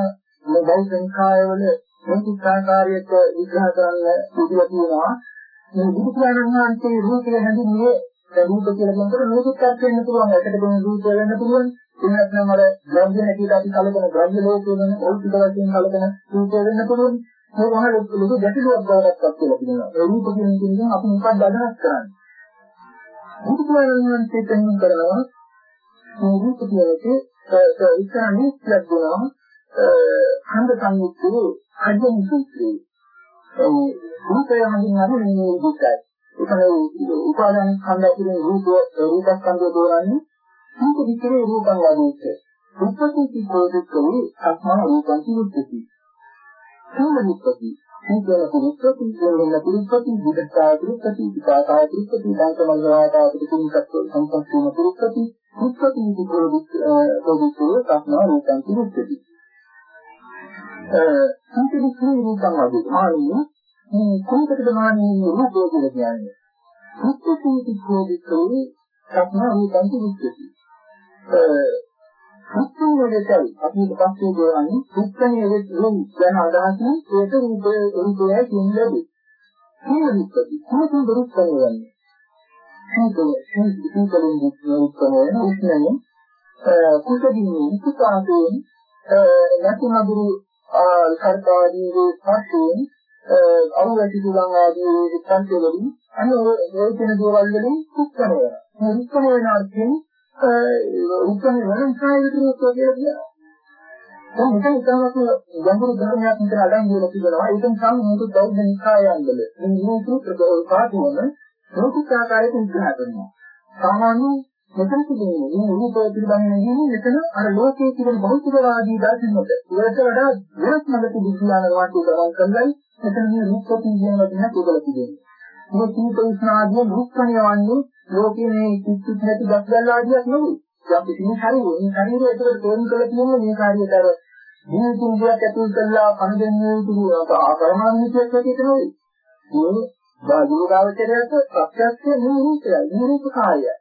මේ බෞද්ධ කායවල මේ චිත්තාකාරයට විග්‍රහ කරන්න ඉදිරිය තියෙනවා. මේ බුදුපියාණන් වහන්සේ රූපය හැඳින්වුවේ රූප කියලා කියනකොට මේකත් වෙන්න පුළුවන්. ඒකට දෙන රූපය වෙන්න පුළුවන්. එහෙම නැත්නම් අර ද්‍රව්‍ය හැටියට අපි කලකන ද්‍රව්‍ය ලෝකයේ වෙන ඕල්පිත වශයෙන් කලකන රූපය වෙන්න පුළුවන්. මේ වහල ලොකු ගැටලුවක් බවට පත් වෙලා තියෙනවා. ඒ රූප කියන එකෙන් අපි මොකක්ද අදහස් කරන්නේ? බුදුපියාණන් වහන්සේ පෙන්වන කරනවා මේ රූප කියලකේ ඉස්සරහේ ලැබුණා ඛණ්ඩ සංයුක්තේ අජන් සූත්‍රයේ ඒ රූපය හඳුන්වන්නේ මේ විදිහටයි. ඒකනේ උපාදාන ස්කන්ධය කියන රූප රූපස්කන්ධය දෝරන්නේ රූප විතරේ රූපං වදේට. උපපති කෝදකේ අස්මා රූපං කිව්වති. සම්මුතිපති සීතල පුරුෂපති කියන පුරුෂපති බුද්ධතාව පුරුෂපති විපාකාව පුරුෂපති දාන්තමල්ලාතාව පුරුෂපති සංකප්පන පුරුෂපති පුරුෂපති කෝදකේ අස්මා රූපං කිව්වති. සංකේතී රූපං වදේට මාන්නේ මේ කොහොමද මාන්නේ රූපය කියලා කියන්නේ? සත්‍යපීති කෝදිකේ සත්නා රූපං කිවිච්චි. සත්‍ය වලටයි අපි පස්සේ ගොයන්නේ සුත්තනේ වෙන්නේ යන අදහසින් ඒක රූපය රූපයයි කියන්නේ. මේ රූපති කොහොමද රූපය වෙන්නේ? සීතල සීතලින් රූපය උෂ්ණයෙන් කුසදින්නේ කුසාතයෙන් නැතිනබුරු සර්පාදීගේ ස්පර්ශයෙන් අවුලටි දුලන් ආදී විස්තන්ති වලින් අනේ ඔය කියන දේවල් වලින් උත්තරය වෙනවා. මේ උත්තරය වෙන අර්ථයෙන් උත්තරය වෙන සායවිතරුත් කියලා කියනවා. දැන් මෙතන ඉතාමත් ගැඹුරු ධර්මයක් විතර අඩංගු වෙලා තිබෙනවා. ඒකෙන් සම් මොකද බෞද්ධ නිකායන්වල මේ නිරූපු ප්‍රකාශන ලෝකික ආකාරයට විග්‍රහ කරනවා. සාමාන්‍ය මෙතන තිබෙන්නේ මේ රූපය පිළිබඳව නෙවෙයි මෙතන අර ලෝකයේ තිබෙන භෞතිකවාදී දර්ශනයට ඒකට වඩා වෙනස් මඟට විද්‍යාන වාක්‍ය ගමන් කරලා මෙතන මේ රූපකතිය කියන වචන පොදලා තිබෙනවා. මේ සීත උෂ්ණාදී රූපණියවන්නේ ලෝකයේ මේ කිච්චුත් නැති ගස්ගල් ආදියක් නෙවෙයි. යම් කිසි ශරීරය මේ ශරීරය ඒකට තෝරන් කළ තියෙන මේ කාර්යයට අර ජීවිතුන්දියක් ඇතුල් කරලා කන දෙන්නේ තුරු ආකරමාන්විතයක් හැටියට නෙවෙයි. මේ බාහිරාවචරයට ප්‍රත්‍යක්ෂ මේ රූපයයි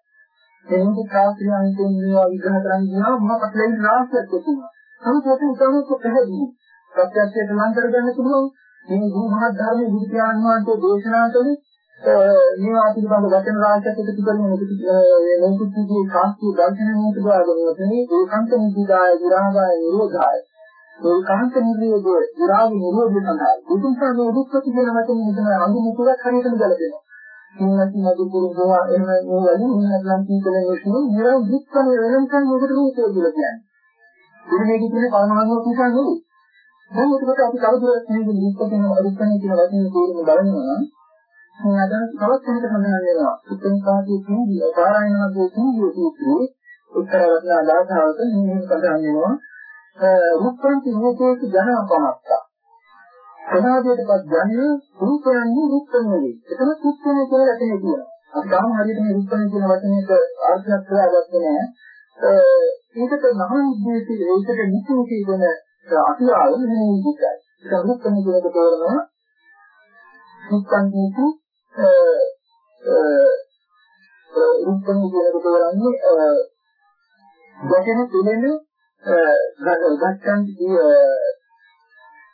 මේ රූප කායයයි. එනිදි කාසියන්ගෙන් මේවා විග්‍රහ කරන්න ගියාම මොකක්ද ලැබෙන රාශියක් තියෙනවා. නමුත් ඒක උදාහරණයක් පැහැදිලි. ප්‍රත්‍යක්ෂයට ලං කරගන්න පුළුවන් මේ ගුරු මහත් ධර්මයේ බුදු පියාණන් වහන්සේ දේශනා කළේ මේවා පිළිබඳ වචන රාශියක් එකතු කරගෙන මේක මේකේ කාස්තිය දර්ශනය උදාගෙන මේ ඒකාන්ත නිදාය විරාගාය නිරෝධාය ඒකාන්ත නිරෝධය විරාග නිරෝධය සඳහා බුදුන් සමයේ උත්පත්ති කියන වචනේ මෙතන අඳුම තුනක් හරියටම ගලපෙනවා. සිංහති නදී පුරුදුවා එහෙම මේ වලින් ඉන්නනම් කීකලේ නෙවෙයි නිරව දුක්ඛම වෙනකන් මොකද රූපය කියලා කියන්නේ. ඉතින් මේකේ තියෙන කර්මවන්ව නිසා නෙවෙයි. දැන් ඒකට අපි කවුරුත් මේ දුක්ඛ කියන අරුක්කනේ කියන වචනේ තේරුම බලනවා නම් මේ අදහස් තවත් කෙනෙක් සඳහන් වෙනවා. උත්තරී කාදී කියන්නේ පාරායන වගේ කියන්නේ සූත්‍රයේ උත්තරවත්න අදාළතාවක මේ සඳහන් වෙනවා. රුක්ඛන්ති රූපේක ජනපමත්තා ප්‍රමාදයටපත් ගන්නේ රූපයන්නේ රූපන්නේ. එතන රූපන්නේ කියලා රැකෙන්නේ කියනවා. අපි තාම හරියට මේ රූපන්නේ කියන වචනේට අර්ථයක් හොයාගත්තේ නැහැ. ඒකට මහා උද්දේශයේ ඒකට නිසි කියන අතිආව මෙහෙම විදිහයි. ඒක රූපන්නේ කියන එක තෝරනවා. රූපන්නේ රූපන්නේ කියන එක තෝරන්නේ වචන තුනෙන් ගත්තන්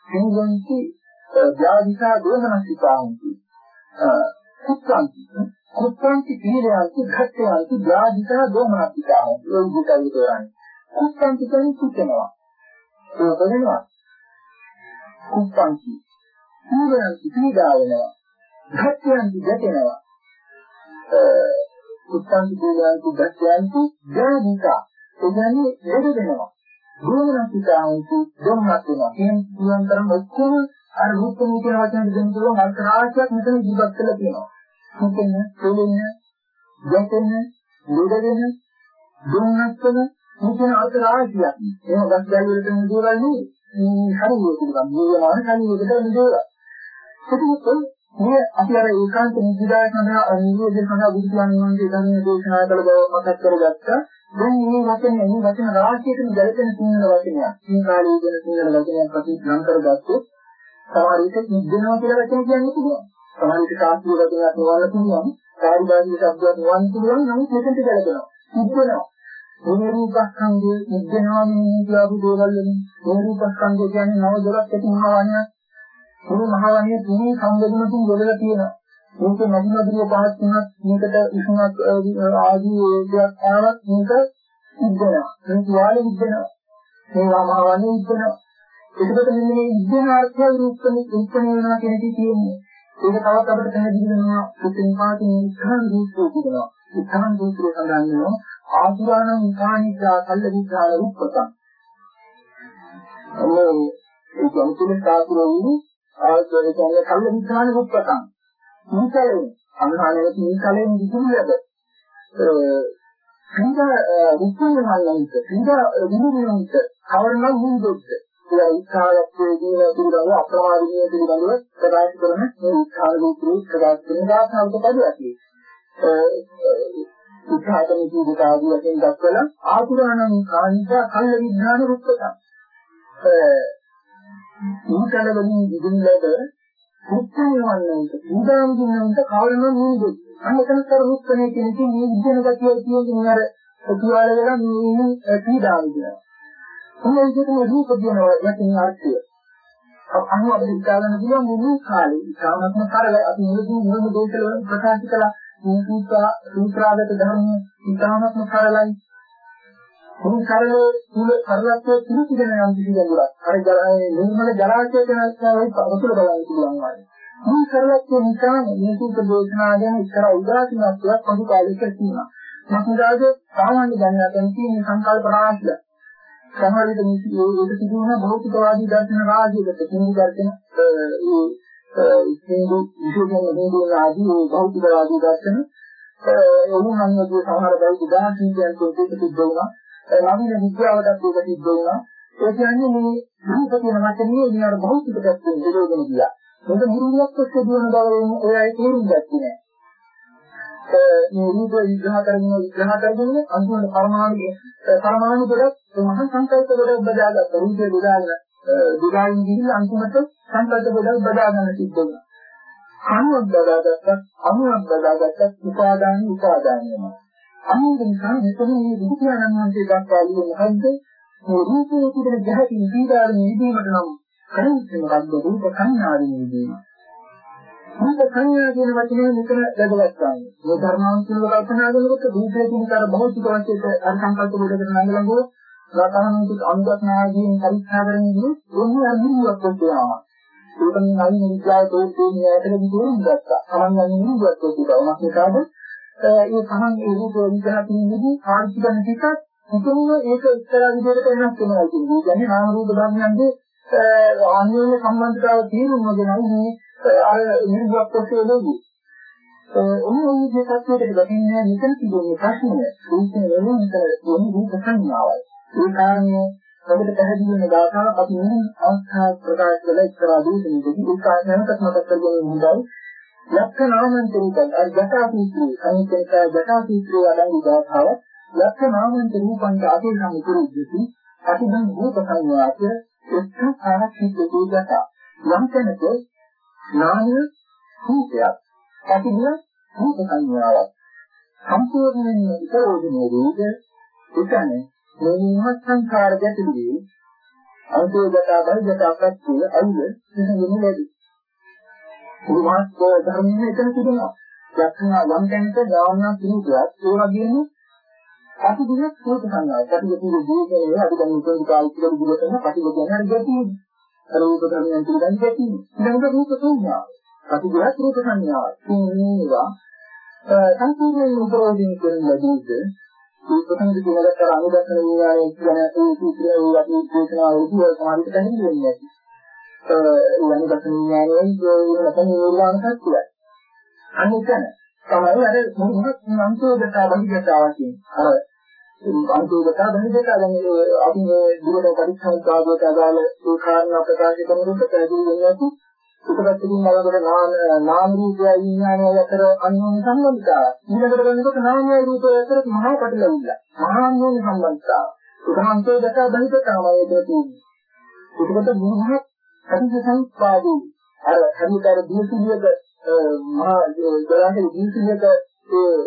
සිංගන්ති ජාතිකා දෝමනසිකාන්ති කුත්තන්ති. කුත්තන්ති පීරයන්ති ඝට්ටයන්ති ජාතිකා දෝමනසිකාන්ති ඒ විදිහටයි තෝරන්නේ. කුත්තන්ති කියන්නේ කුතනවා ඒක වෙනවා. කුත්තන්ති. පීරයන්ති පීඩා වෙනවා ඝට්ටයන්ති ගැටෙනවා කුත්තන්ති පීරයන්ති ඝට්ටයන්ති ජාතිකා ඒ කියන්නේ ලෙඩ වෙනවා. දෝමනසිකාන්ති දෝමනස් වෙනවා. කියන තරම් ඔක්කොම අර මුක්කම කියන වචනේ දෙන්න පුළුවන් අර්ථ රාශියක් මෙතන ඉදිරිපත් කරලා තියෙනවා. මුකෙන්න, තෙලෙන්න, ගැටෙන්න, ලුඩගෙන, දුන්නස්සන මුකෙන අර්ථ රාශියක්. එහෙම ගස් ගැල් වලට නෙදුවන්නේ හරියට පුළුවන්. මේවා හරියට නෙදුවලා. ඒකත් මේ අපි අර ඒකාන්ත නිදිදාය සඳහා නිවිද සඳහා බුදු පියාණන්ගේ ධර්ම දේශනා කළ බව මතක් කරගත්තා. දැන් මේ වචනේ මේ වචන රාශියකින් ගැලපෙන සිංහල වචනයක්. මේ කාලේ ඉගෙන සිංහල වචනයක් අපි නම් කරගත්තොත් සමහර විට නිදිනවා කියලා වචන කියන්නේ පුළුවන්. සමහර විට සාස්ත්‍රීය වචනයක් නොවන්න පුළුවන්. කාර්යභාගී શબ્දයක් නොවන්න පුළුවන්. නමුත් මෙතනට ගැලපෙනවා. නිදිනවා. මේ රූපස්කන්ධය නිදිනවා මේ කියපු දේවල් වලින් මේ රූපස්කන්ධය කියන්නේ නව දොරක් ඇති මහවණයක්. මේ මහවණේ තුනේ සම්බන්ධනකින් වලලා තියෙනවා. මේක නදි නදිය පහත් වුණත් මේකට ඉක්මනට ආදී ඒකයක් ආවත් මේක ඉද්දෙනවා. මේ තුවාලෙ ඉද්දෙනවා. මේවා මහවණේ ඉද්දෙනවා. ඒකකට මෙන්න මේ ඉද්දෙන අර්ථය රූපණි රූපණි වෙනවා කියන එක තියෙන්නේ. ඒක තවත් අපිට පැහැදිලි වෙනවා පුතින් පාටින් ඉස්හාන් රූපෝ කියනවා. ඉස්හාන් රූපේ සඳහන් වෙනවා ආදුරාණං උපානිකා කල්ල විචාර රූපතං. මේ ඒ කියන්නේ සාතුරෝ ආයතන කියන්නේ කල්ල විචාර රූපතං. මේකලෙන් අනුහාලයේ මේකලෙන් විදුලියද පින්ද විපුණනන්ත පින්ද විදුලියන්ත කවරනම් මුදුද්ද කියලා ඉස්හාලත්වයේදී පිළිබඳව අප්‍රමාදීය පිළිබඳව ප්‍රකාශ කරන මේ ඉස්හාලයේ ප්‍රකාශ කරන දාසාවක පදයක්. උත්සාහයෙන් ජීවිතාදී වශයෙන් දක්වලා ආතුරාණං කාණිකා කල්ල විඥාන රුක්කතං. ඊකල වලින් විදුලියද මුක්තියවන්නන්ට උදාම් දිනන්ට කාලම නූදු අන්නතර රුක්කනේ කියන කී මේ විද්‍යන ගතිය කියන්නේ අර ඔතිවාල වෙලා මේ පීඩාව විදිනවා මොන විදිහටම රූප දිනන යකින් අර්ථය අනු අපිට හිතාගන්න පුළුවන් මේ කාලේ ඉතාමත්ම කරල අපි මුලදී මුලම දේශවල ප්‍රකාශ කළා මේ සූත්‍රා සූත්‍රාගත ධර්ම ඉතාමත්ම කරලයි මේ කරලේ තුල කරලත්වයේ පිළිසිදෙන යම් කිසි ගැඹුරක්. අර ජලයේ නිර්මල ජලාශය ගැන තමයි පොතල බලන්න පුළුවන් වගේ. මේ කරලත්වයේ නිසා මේ සූත්‍ර දේශනා ගැන ඉතර උදාසීනත්වයක් පොදු කාලයක තියෙනවා. මහදාද සාමාන්‍ය දැනගන්න තියෙන සංකල්ප රාශිය. සමහර විට මේ ඒක සිදුවන භෞතිකවාදී දර්ශන රාශියකට කිමු දර්ශන ඒ සිංදු විශේෂයෙන් හින්දු ආදී භෞතිකවාදී දර්ශන ඒ උන්වහන්සේගේ සමහර බෞද්ධ උදාහරණ කියන්ට ඒක සිද්ධ වුණා. නවීන විද්‍යාවටත් ඒක සිද්ධ වුණා. ඒ කියන්නේ මේ රූප කියන වචනේ මේ අර භෞතික පැත්තෙන් විරෝධන ගියා. මොකද මුරුණියක් එක්ක දුවන බව ඒ අය තේරුම් ගත්තේ නැහැ. මේ රූප විග්‍රහ කරගෙන විග්‍රහ කරගෙන අන්තිමට පරමාණු පරමාණු දෙක මහා සංකල්ප වල බදාගත්ත රූපේ බදාගෙන දුගායින් ගිහින් අන්තිමට සංකල්ප වල බදා ගන්න සිද්ධ වුණා. අණුවක් බදාගත්තත් අණුවක් බදාගත්තත් උපාදාන උපාදාන වෙනවා. අනිත් නිසා මෙතන මේ බුදුරජාණන් වහන්සේ දක්වා ඉන්නේ මොකද්ද? මේ රූපයේ තිබෙන ගැහැටින් දීදාරණ නිදීමට නම් කරන්නේ මොකද්ද? රූප සංඥාවෙන් නිදීම. රූප සංඥා කියන වචනේ මෙතන වැදගත් ගන්න. මේ ධර්මාන්තික කල්පනා කරනකොට රූපයේ තියෙන අර භෞතික වශයෙන් අර සංකල්ප වලට නංගලංගෝ රාතහනුත් අනුගතනාදීන් පරීක්ෂා කරන්නේ ඕනේ අනුමුවක් වෙනවා. ඒකෙන් නවීන විද්‍යාව තෝරන්නේ ඇතට විදිහෙන් ගත්තා. තමන් යන්නේ නිකුත් වෙනවා. මොකද ඒකාද ඒ තමන් ඒ රූප විග්‍රහ කිරීමේදී ආර්ථික ටිකක් මුතුන්ව ඒක එක්තරා විදිහකට වෙනස් වෙනවා කියන්නේ. ඒ කියන්නේ නාම රූප ධර්මයන්ගේ අන්‍යෝන්‍ය සම්බන්ධතාව තීරුම්වගෙනයි මේ අර නිර්ගත ප්‍රශ්නයේදී. ඔන්න ඔය දෙකකට ගැටෙන්නේ මෙතන තිබුණේ ප්‍රශ්නය. රූපේ වෙනුන් විතර දුන්නේ රූප සංඥාවයි. ඒ කාරණේ අපිට පැහැදිලි වෙන දායකව අපි මේ අවස්ථාව ප්‍රකාශ කළ එක්තරා දූෂණයකදී ඒ කාරණාවකට මතක් කරගන්න හොඳයි. ලක්ෂ නාමන්තරිකයි අර ජටාපීත්‍රි අනිත්‍යක ජටාපීත්‍රි අඩංගු ගාථාව ලක්ෂ නාමන්ත රූපං ආදී නම් කුරුද්දති අතිදන් රූප සංවාද එක්ක ආරක්ෂිත දූජට යම් තැනක නාමය රූපයක් අතිදන් රූප සංවාවක් සම්පූර්ණයෙන් උපරෝධනේ රූප එතන මේ මහත් සංකාර ගැටලුවේ අන්තෝගතා බල ජටාපත්‍ය අයිය සිදුවෙන්නේ නැති උන්වහන්සේ ධර්මයේ එතන තිබෙනවා. යක්ෂණා යම් තැනක ගාමනා කිනුකයක් ඒ වගේම අපි දිනක් සෝත සංඥා. අපි කියන දීකේ අපි දැන් මුතුන් කාලේ කියලා දුරටම අපි කියන්නේ හරි ගැටි. අර රූප ධර්මයන් පිළිබඳ ගැටි. ඊළඟ රූප සංඥා. අපි දිනක් රූප සංඥා. මේවා සම්පූර්ණයෙන් උපරෝධින් කරන ලදීද මේ ප්‍රථම දිනකට අනුදක්න විඥානයේ කියන ඒ සූත්‍රය ඒ අපි දේශනාවේදී සමාහිත දැනෙන්නේ නැහැ. යන දසනියානේ වෙනතන නිර්වාණ සත්‍යයි. අනිකන තමයි අර මොහොත් අන්තෝදතා බහිදතා වශයෙන් අර අන්තෝදතා බහිදතා දැන් අපි මේ දුරට පරික්ෂණ අදාළ ඒ කාරණා ප්‍රකාශ කරනකොට පැහැදිලි වෙනවා උපකටකින් බලනකොට නාම නාම රූපය විඥානය අතර අන්‍යෝන්‍ය සම්බන්ධතාවය. ඊළඟට බලනකොට නාමය රූපය අතර මහා පැටලවිල්ල. මහා අන්‍යෝන්‍ය සම්බන්ධතාවය. උදාහරණයක් දක්වා බහිත තමයි ඒක තියෙන්නේ. ඒකට මොහොත් අතිසංපාදී අර හරිතර දීසියක මහා ගලන්ගේ දීසියක ඒ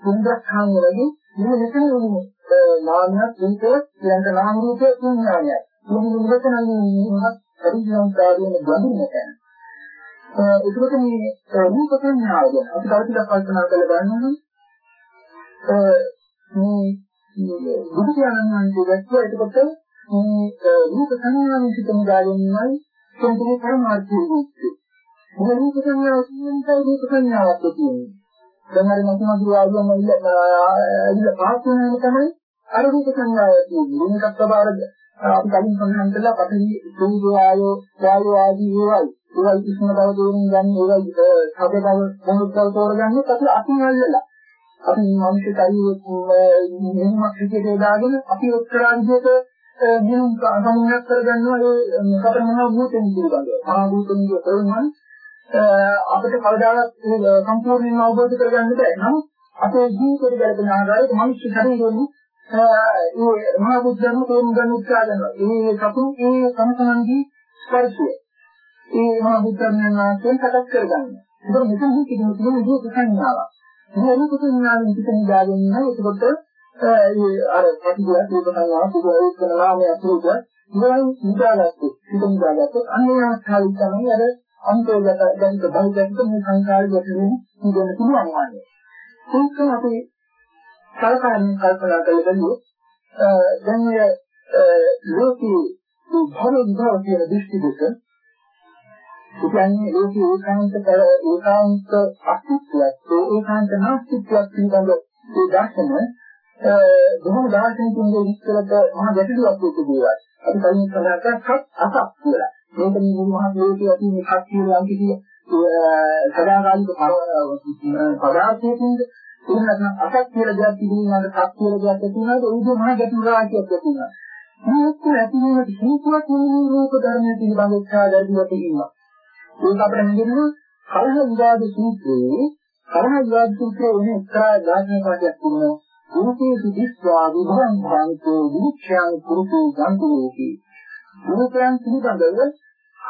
සුන්දරඛාන් වලදී මේ මෙතන නාමයක් රූපය කියන නාම රූපය විඥානය. මේ මෙතන මොහොත් පරිසංකාරයෙන් ගඳින්න තැන. ඒකට මේ රූප සංඥාව ගැන අපි කවදාවත් කල්පනා කරලා බලනවා මේ බුදු පියාණන් වහන්සේ දැක්වා එතකොට මේ රූප සංඥාවෙන් සිතන ගායනමයි සම්පූර්ණ පරමාර්ථය වෙන්නේ. මේ රූප සංඥාව කියන්නේ රූප සංඥාවක් තියෙන්නේ. දැන් හරි මතු මතු ආයතන ඉල්ල ඉල්ල පාස් වෙනම තමයි අර රූප සංඥාව. තියෙන්නේ. මේකත් ප්‍රබාරද අපි කලින් සඳහන් කළා පඨවි සූර්ය ආයෝ වායෝ ආදී ඒවයි. ඒවයි කිසිම බව තේරුම් ගන්න ඒවයි. සබ බව මොහොත් බව තෝරගන්නේ අපි අතින් අල්ලලා. අපි මිනිස්සු ශරීරයේ මෙහෙමක් විදිහට දාගෙන අපි ඔක්තරා විදිහට නියුම් සමුණක් කරගන්නවා. ඒ කට මහා භූතෙන් පිළිබඳව. මහා භූතෙන් කියනනම් අපිට කවදාවත් සම්පූර්ණයෙන්ම අවබෝධ කරගන්න බැහැ නම් අපේ ජීවිතේ ගැලපෙන ආකාරයට මිනිස්සු ශරීරයෙන් ඒ මහා බුද්ධම තේරුම් ගන්න උත්සාහ කරනවා. ඒ සතු ඒ සම්සන්දී ස්පර්ශය. ඒ මහා බුද්ධයන් වහන්සේ සකස් කරගන්න. ඒක මෙතන කියන කියන දුක සංඥාවක්. මේ දුක සංඥාවෙන් පිටින් දාගෙන ඉන්න ඒකට ඒ අර ප්‍රතිගත දුක සංඥාව පුදුම කරන නාමය අතුරුද ඉතින් නිදාගත්තොත් පිටින් දාගත්තොත් අන්නේ ආස්ථාවයි තමයි අර අන්තෝගත දැන් බෞද්ධයන්ට මේ සංකාරය ගැටලුවෙන් නිදන්න පුළුවන් වන්නේ. ඒක අපි කල්පනා කල්පනා කළොත් දැන් මේ ලෝකී භව විභව කියන දෘෂ්ටි දෙක කියන්නේ ලෝකී ඒකාන්ත කර ඒකාන්ත අස්තිත්වයක් ඒකාන්ත නාස්තිත්වයක් පිළිබඳ ඒ දර්ශන බොහොම දාර්ශනිකින් විස්තරක මහා ගැටලුවක් වෙච්ච දේවල්. අපි කලින් සඳහන් කරා අසක් කියලා. මේක මේ මහා ලෝකයේ අපි මේ හත් කියලා යම් කිසි සදාකාලික පදාර්ථයකින්ද එහෙම නැත්නම් අසක් කියලා දෙයක් තිබුණාද සත් කියලා දෙයක් තිබුණාද ඒ විදිහ මහා ගැටළු රාශියක් තිබුණා. මේක ඇතිවෙන හේතුවක් නෙමෙයි රූප ධර්මයේ පිළිබඳ උත්සාහයකට ඉන්නවා. ඒක අපිට හඳුන්වන කලහ විවාද සූත්‍රයේ කලහ විවාද සූත්‍රයේ වෙන එක්තරා දාර්ශනික වාදයක් තිබුණා. රූපේ සුදිස්වා විභවං භාන්තෝ විචාන් පුරුෂෝ ගන්තුලෝකී. රූපයන් පිළිබඳව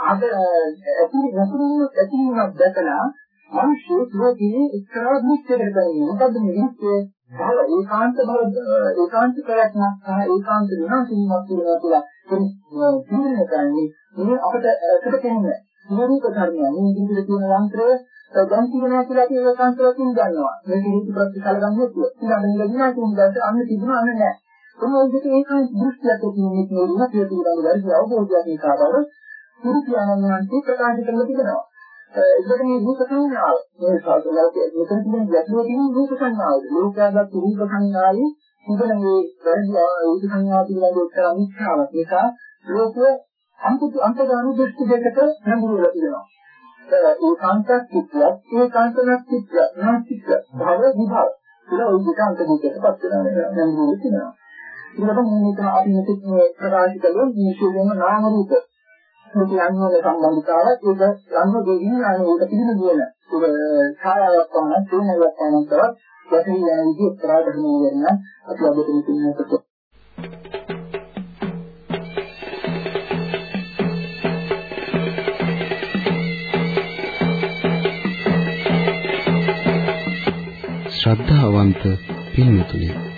අද ඇති නැතිවෙන ඇතිවීමක් දැකලා මිනිස්සු ලෝකයේ එක්තරා නිශ්චයකට කරන්නේ. මොකද්ද මේ නිශ්චය? බල ඒකාන්ත බල ඒකාන්ත ප්‍රයත්නක් සහ ඒකාන්ත විනාශීමක් කියලා කියලා තීරණය කරන්නේ මේ අපිට අපිට කියන්නේ නිරූප ධර්මය. මේ විදිහට තියෙන යන්ත්‍රය දැන් කියනවා කියලා අපි ඒකාන්ත වශයෙන් ගන්නවා. මේ විදිහට ප්‍රතිසල ගන්න හේතුව. ඊළඟ ඉඳලා කියන දාට අන්න තිබුණා අන්න නැහැ. කොහොමද මේක ඒකාන්ත දෘෂ්ටියක් තියෙන්නේ කියලා කියනවා. ඒක අවබෝධයක් නිසා බව පුරු පියාණන් වහන්සේ ප්‍රකාශ කරලා තිබෙනවා. ඒකට මේ රූප සංඥාව මේ සාධනාවේ මෙතන තියෙන ගැටලුව තියෙන රූප සංඥාවද ලෝකයාගත් රූප සංඥාවේ ඉඳන මේ වැඩි රූප සංඥාව පිළිබඳව එක්තරා මිත්‍යාවක් නිසා ලෝකයේ අන්ත අන්තගාමී දෘෂ්ටි දෙකට නැඹුරු වෙලා තියෙනවා ඒ කාන්තස්තිත්වයක් ඒ කාන්තනස්තිත්වයක් නාස්තිත්ව භව විභව කියලා ওই දෙක අන්ත දෙකටපත් වෙනවා නැඹුරු වෙනවා ඒකට මේ හිතන අපි මෙතෙක් ප්‍රකාශ කළේ මේ සියලුම නාම රූප කියන වල සම්බන්ධතාවය ඒක ලංග දෙකින් අනුවට පිළිදු වෙන. ඒක ඡායාවක් වන තුනක් වන බව වශයෙන් යන විදිහ උත්තරාට හමු වෙන අපි අද මෙතනකට ශ්‍රද්ධාවන්ත පින්තුනි